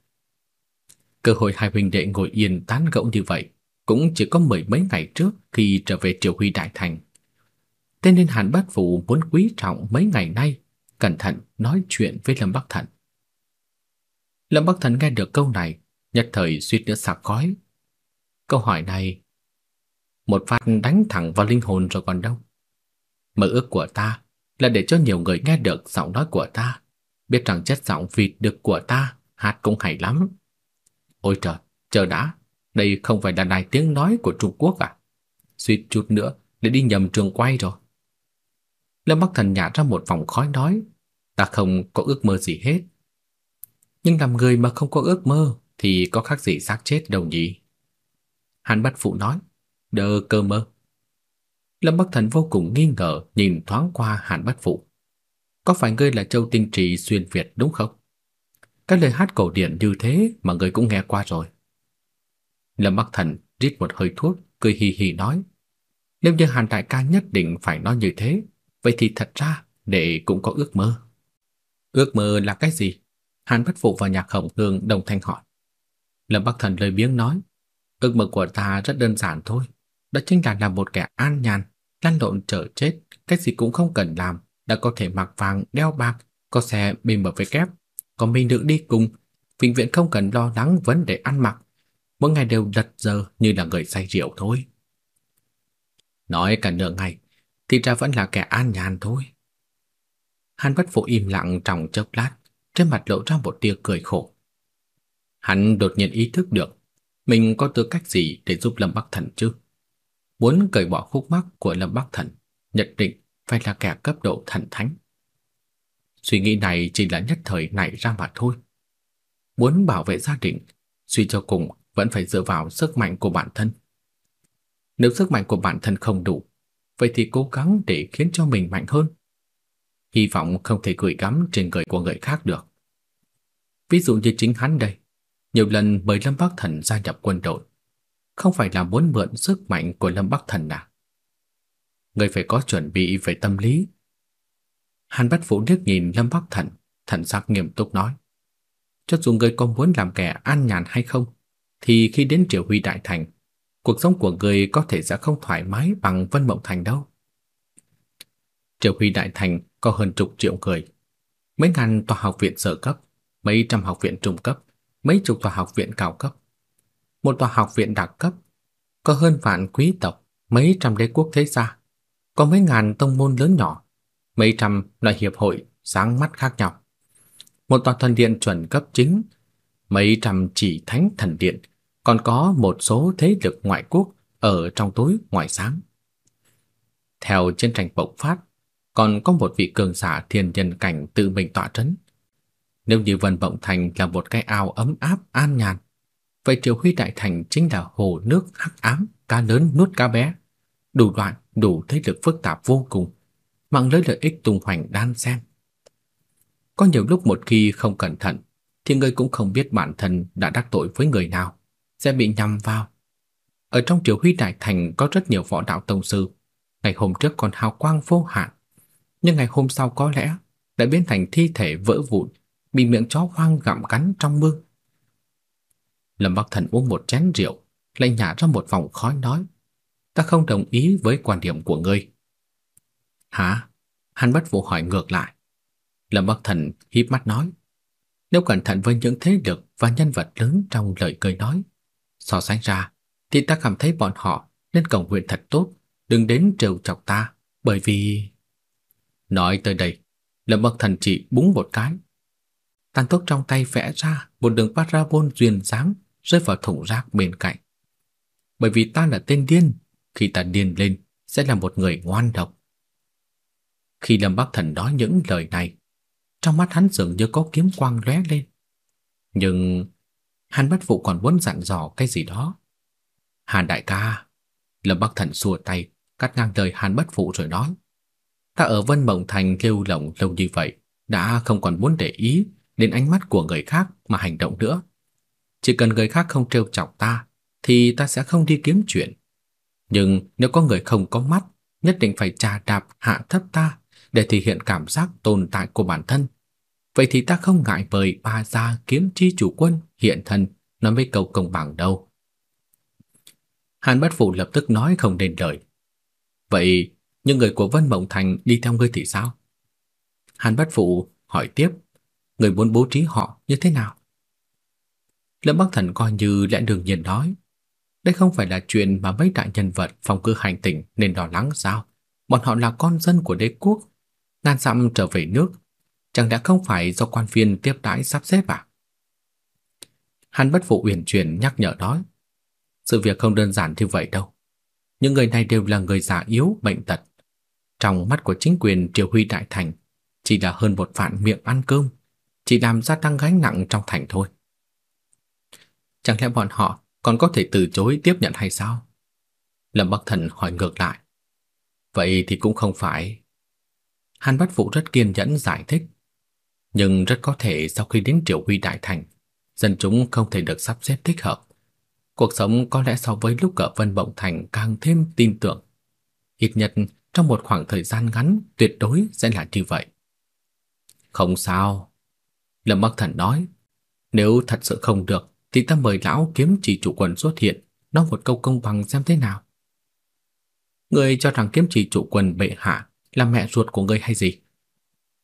Cơ hội hai huynh đệ ngồi yên tán gẫu như vậy cũng chỉ có mười mấy ngày trước khi trở về Triều Huy Đại Thành. Thế nên Hàn Bát Phụ muốn quý trọng mấy ngày nay, cẩn thận nói chuyện với Lâm Bắc Thần. Lâm Bắc Thần nghe được câu này, nhất thời suýt nữa sặc khói. Câu hỏi này, một phát đánh thẳng vào linh hồn rồi còn đâu. Mơ ước của ta là để cho nhiều người nghe được giọng nói của ta, biết rằng chất giọng vịt được của ta hát cũng hay lắm. Ôi trời, chờ đã, đây không phải là đài tiếng nói của Trung Quốc à? Suýt chút nữa để đi nhầm trường quay rồi. Lâm Bắc Thần nhả ra một vòng khói nói, ta không có ước mơ gì hết. Nhưng làm người mà không có ước mơ thì có khác gì xác chết đâu nhỉ? Hàn Bất Phụ nói, đơ cơ mơ. Lâm Bắc Thần vô cùng nghi ngờ nhìn thoáng qua Hàn Bất Phụ. Có phải ngươi là Châu Tinh Trì xuyên Việt đúng không? Các lời hát cổ điển như thế mà ngươi cũng nghe qua rồi. Lâm Bắc Thần rít một hơi thuốc, cười hì hì nói: "Nếu như Hàn đại ca nhất định phải nói như thế, vậy thì thật ra đệ cũng có ước mơ." "Ước mơ là cái gì?" Hàn Bất Phụ và Nhạc Hồng Hương đồng thanh hỏi. Lâm Bắc Thần lời biếng nói: "Ước mơ của ta rất đơn giản thôi, đó chính là làm một kẻ an nhàn, lăn lộn chờ chết, cái gì cũng không cần làm, đã có thể mặc vàng, đeo bạc, có xe BMW kép, có mình nữ đi cùng, vĩnh viễn không cần lo lắng vấn đề ăn mặc, mỗi ngày đều đật giờ như là người say rượu thôi. Nói cả nửa ngày, thì ra vẫn là kẻ an nhàn thôi. Hàn Bất Phụ im lặng trong chốc lát, trên mặt lộ ra một tia cười khổ. Hắn đột nhiên ý thức được, mình có tư cách gì để giúp Lâm Bắc Thần chứ? Muốn cởi bỏ khúc mắc của Lâm Bắc Thần, nhất định phải là kẻ cấp độ thần thánh. Suy nghĩ này chỉ là nhất thời nảy ra mà thôi. Muốn bảo vệ gia đình, suy cho cùng vẫn phải dựa vào sức mạnh của bản thân. Nếu sức mạnh của bản thân không đủ, vậy thì cố gắng để khiến cho mình mạnh hơn. Hy vọng không thể gửi gắm trên người của người khác được. Ví dụ như chính hắn đây, nhiều lần mời Lâm Bắc Thần gia nhập quân đội, không phải là muốn mượn sức mạnh của Lâm Bắc Thần à? Người phải có chuẩn bị về tâm lý. Hàn Bát Vũ liếc nhìn Lâm Bắc Thần, thần sắc nghiêm túc nói: "Cho dù người có muốn làm kẻ an nhàn hay không, thì khi đến Triều Huy đại thành, cuộc sống của người có thể sẽ không thoải mái bằng Vân Mộng Thành đâu." Triều Huy đại thành có hơn chục triệu người, mấy ngàn tòa học viện sở cấp, mấy trăm học viện trung cấp, mấy chục tòa học viện cao cấp, một tòa học viện đặc cấp, có hơn vạn quý tộc, mấy trăm đế quốc thế gia, có mấy ngàn tông môn lớn nhỏ, mấy trăm loại hiệp hội sáng mắt khác nhau. Một tòa thần điện chuẩn cấp chính, mấy trăm chỉ thánh thần điện, còn có một số thế lực ngoại quốc ở trong tối ngoài sáng. Theo chiến tranh bộc phát, còn có một vị cường giả thiên nhân cảnh tự mình tỏa trấn. Nếu như Vân Vọng Thành là một cái ao ấm áp an nhàn, vậy Triều Huy Đại Thành chính là hồ nước hắc ám, cá lớn nuốt cá bé, đủ loại đủ thế lực phức tạp vô cùng, mạng lưới lợi ích tung hoành đan xen. Có nhiều lúc một khi không cẩn thận, thì người cũng không biết bản thân đã đắc tội với người nào, sẽ bị nhầm vào. Ở trong Triều Huy Đại Thành có rất nhiều võ đạo tông sư, ngày hôm trước còn hào quang vô hạn, nhưng ngày hôm sau có lẽ đã biến thành thi thể vỡ vụn, bị miệng chó hoang gặm cắn trong mưa. Lâm Bắc Thần uống một chén rượu, lại nhả ra một vòng khói nói: "Ta không đồng ý với quan điểm của ngươi." "Hả?" Hắn bất vụ hỏi ngược lại. Lâm Bắc Thần híp mắt nói: "Nếu cẩn thận với những thế lực và nhân vật lớn trong lời cười nói, so sánh ra thì ta cảm thấy bọn họ nên cầu nguyện thật tốt, đừng đến trêu chọc ta, bởi vì..." Nói tới đây, Lâm Bắc Thần chỉ búng một cái. Tàn thuốc trong tay vẽ ra một đường parabol duyên dáng rơi vào thùng rác bên cạnh. Bởi vì ta là tên điên, khi ta điên lên sẽ là một người ngoan độc. Khi Lâm Bắc Thần nói những lời này, trong mắt hắn dường như có kiếm quang lóe lên. Nhưng Hàn Bất Phụ còn muốn dặn dò cái gì đó. Hàn đại ca, Lâm Bắc Thần xua tay, cắt ngang lời Hàn Bất Phụ rồi nói: Ta ở Vân Mộng Thành lưu lộng lâu như vậy, đã không còn muốn để ý đến ánh mắt của người khác mà hành động nữa. Chỉ cần người khác không trêu chọc ta, thì ta sẽ không đi kiếm chuyện. Nhưng nếu có người không có mắt, nhất định phải trà đạp hạ thấp ta để thể hiện cảm giác tồn tại của bản thân. Vậy thì ta không ngại mời ba gia kiếm chi chủ quân hiện thân nói mấy câu công bằng đâu. Hàn Bất Phụ lập tức nói không nên lời. Vậy những người của Vân Mộng Thành đi theo ngươi thì sao? Hàn Bất Phụ hỏi tiếp, người muốn bố trí họ như thế nào? Lâm Bắc Thần coi như lẽ đương nhiên nói, đây không phải là chuyện mà mấy đại nhân vật phòng cư hành tỉnh nên lo lắng sao? Bọn họ là con dân của đế quốc, ngàn dặm trở về nước, chẳng đã không phải do quan viên tiếp đãi sắp xếp à? Hàn Bất Phụ uyển chuyển nhắc nhở nói, sự việc không đơn giản như vậy đâu. Những người này đều là người già yếu, bệnh tật, trong mắt của chính quyền Triều Huy Đại Thành, chỉ là hơn một vạn miệng ăn cơm, chỉ làm gia tăng gánh nặng trong thành thôi. Chẳng lẽ bọn họ còn có thể từ chối tiếp nhận hay sao? Lâm Bắc Thần hỏi ngược lại. Vậy thì cũng không phải. Hàn Bát Phụ rất kiên nhẫn giải thích. Nhưng rất có thể sau khi đến Triều Huy Đại Thành, dân chúng không thể được sắp xếp thích hợp. Cuộc sống có lẽ so với lúc ở Vân Bộng Thành càng thêm tin tưởng. Ít nhất trong một khoảng thời gian ngắn tuyệt đối sẽ là như vậy. Không sao. Lâm Bắc Thần nói, nếu thật sự không được thì ta mời lão kiếm chỉ chủ Quần xuất hiện, nói một câu công bằng xem thế nào. Người cho rằng kiếm chỉ chủ Quần bệ hạ là mẹ ruột của người hay gì?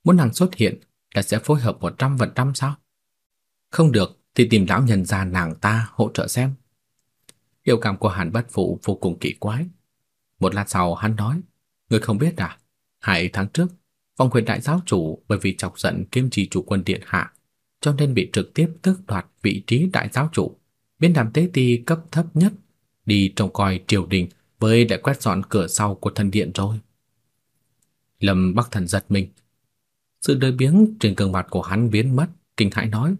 Muốn nàng xuất hiện là sẽ phối hợp 100% sao? Không được thì tìm lão nhân gia nàng ta hỗ trợ xem. Biểu cảm của Hàn Bất Phụ vô cùng kỳ quái. Một lát sau hắn nói, người không biết à, hai tháng trước, Phong Huyền Đại Giáo Chủ bởi vì chọc giận Kim Trì Chủ Quân Điện Hạ, cho nên bị trực tiếp tước đoạt vị trí Đại Giáo Chủ, biến làm tế ti cấp thấp nhất, đi trông coi triều đình với đại quét dọn cửa sau của thần điện rồi. Lâm Bắc Thần giật mình. Sự đời biếng trên gương mặt của hắn biến mất, kinh hãi nói: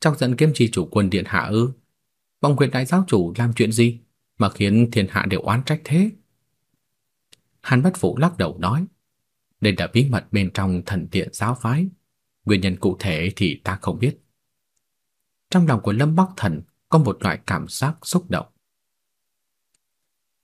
"Chọc giận kiếm Trì Chủ Quân Điện Hạ ư? Phong quyền Đại Giáo Chủ làm chuyện gì mà khiến thiên hạ đều oán trách thế?" Hàn Bất Phụ lắc đầu nói, đây là bí mật bên trong thần điện giáo phái, nguyên nhân cụ thể thì ta không biết. Trong lòng của Lâm Bắc Thần có một loại cảm giác xúc động.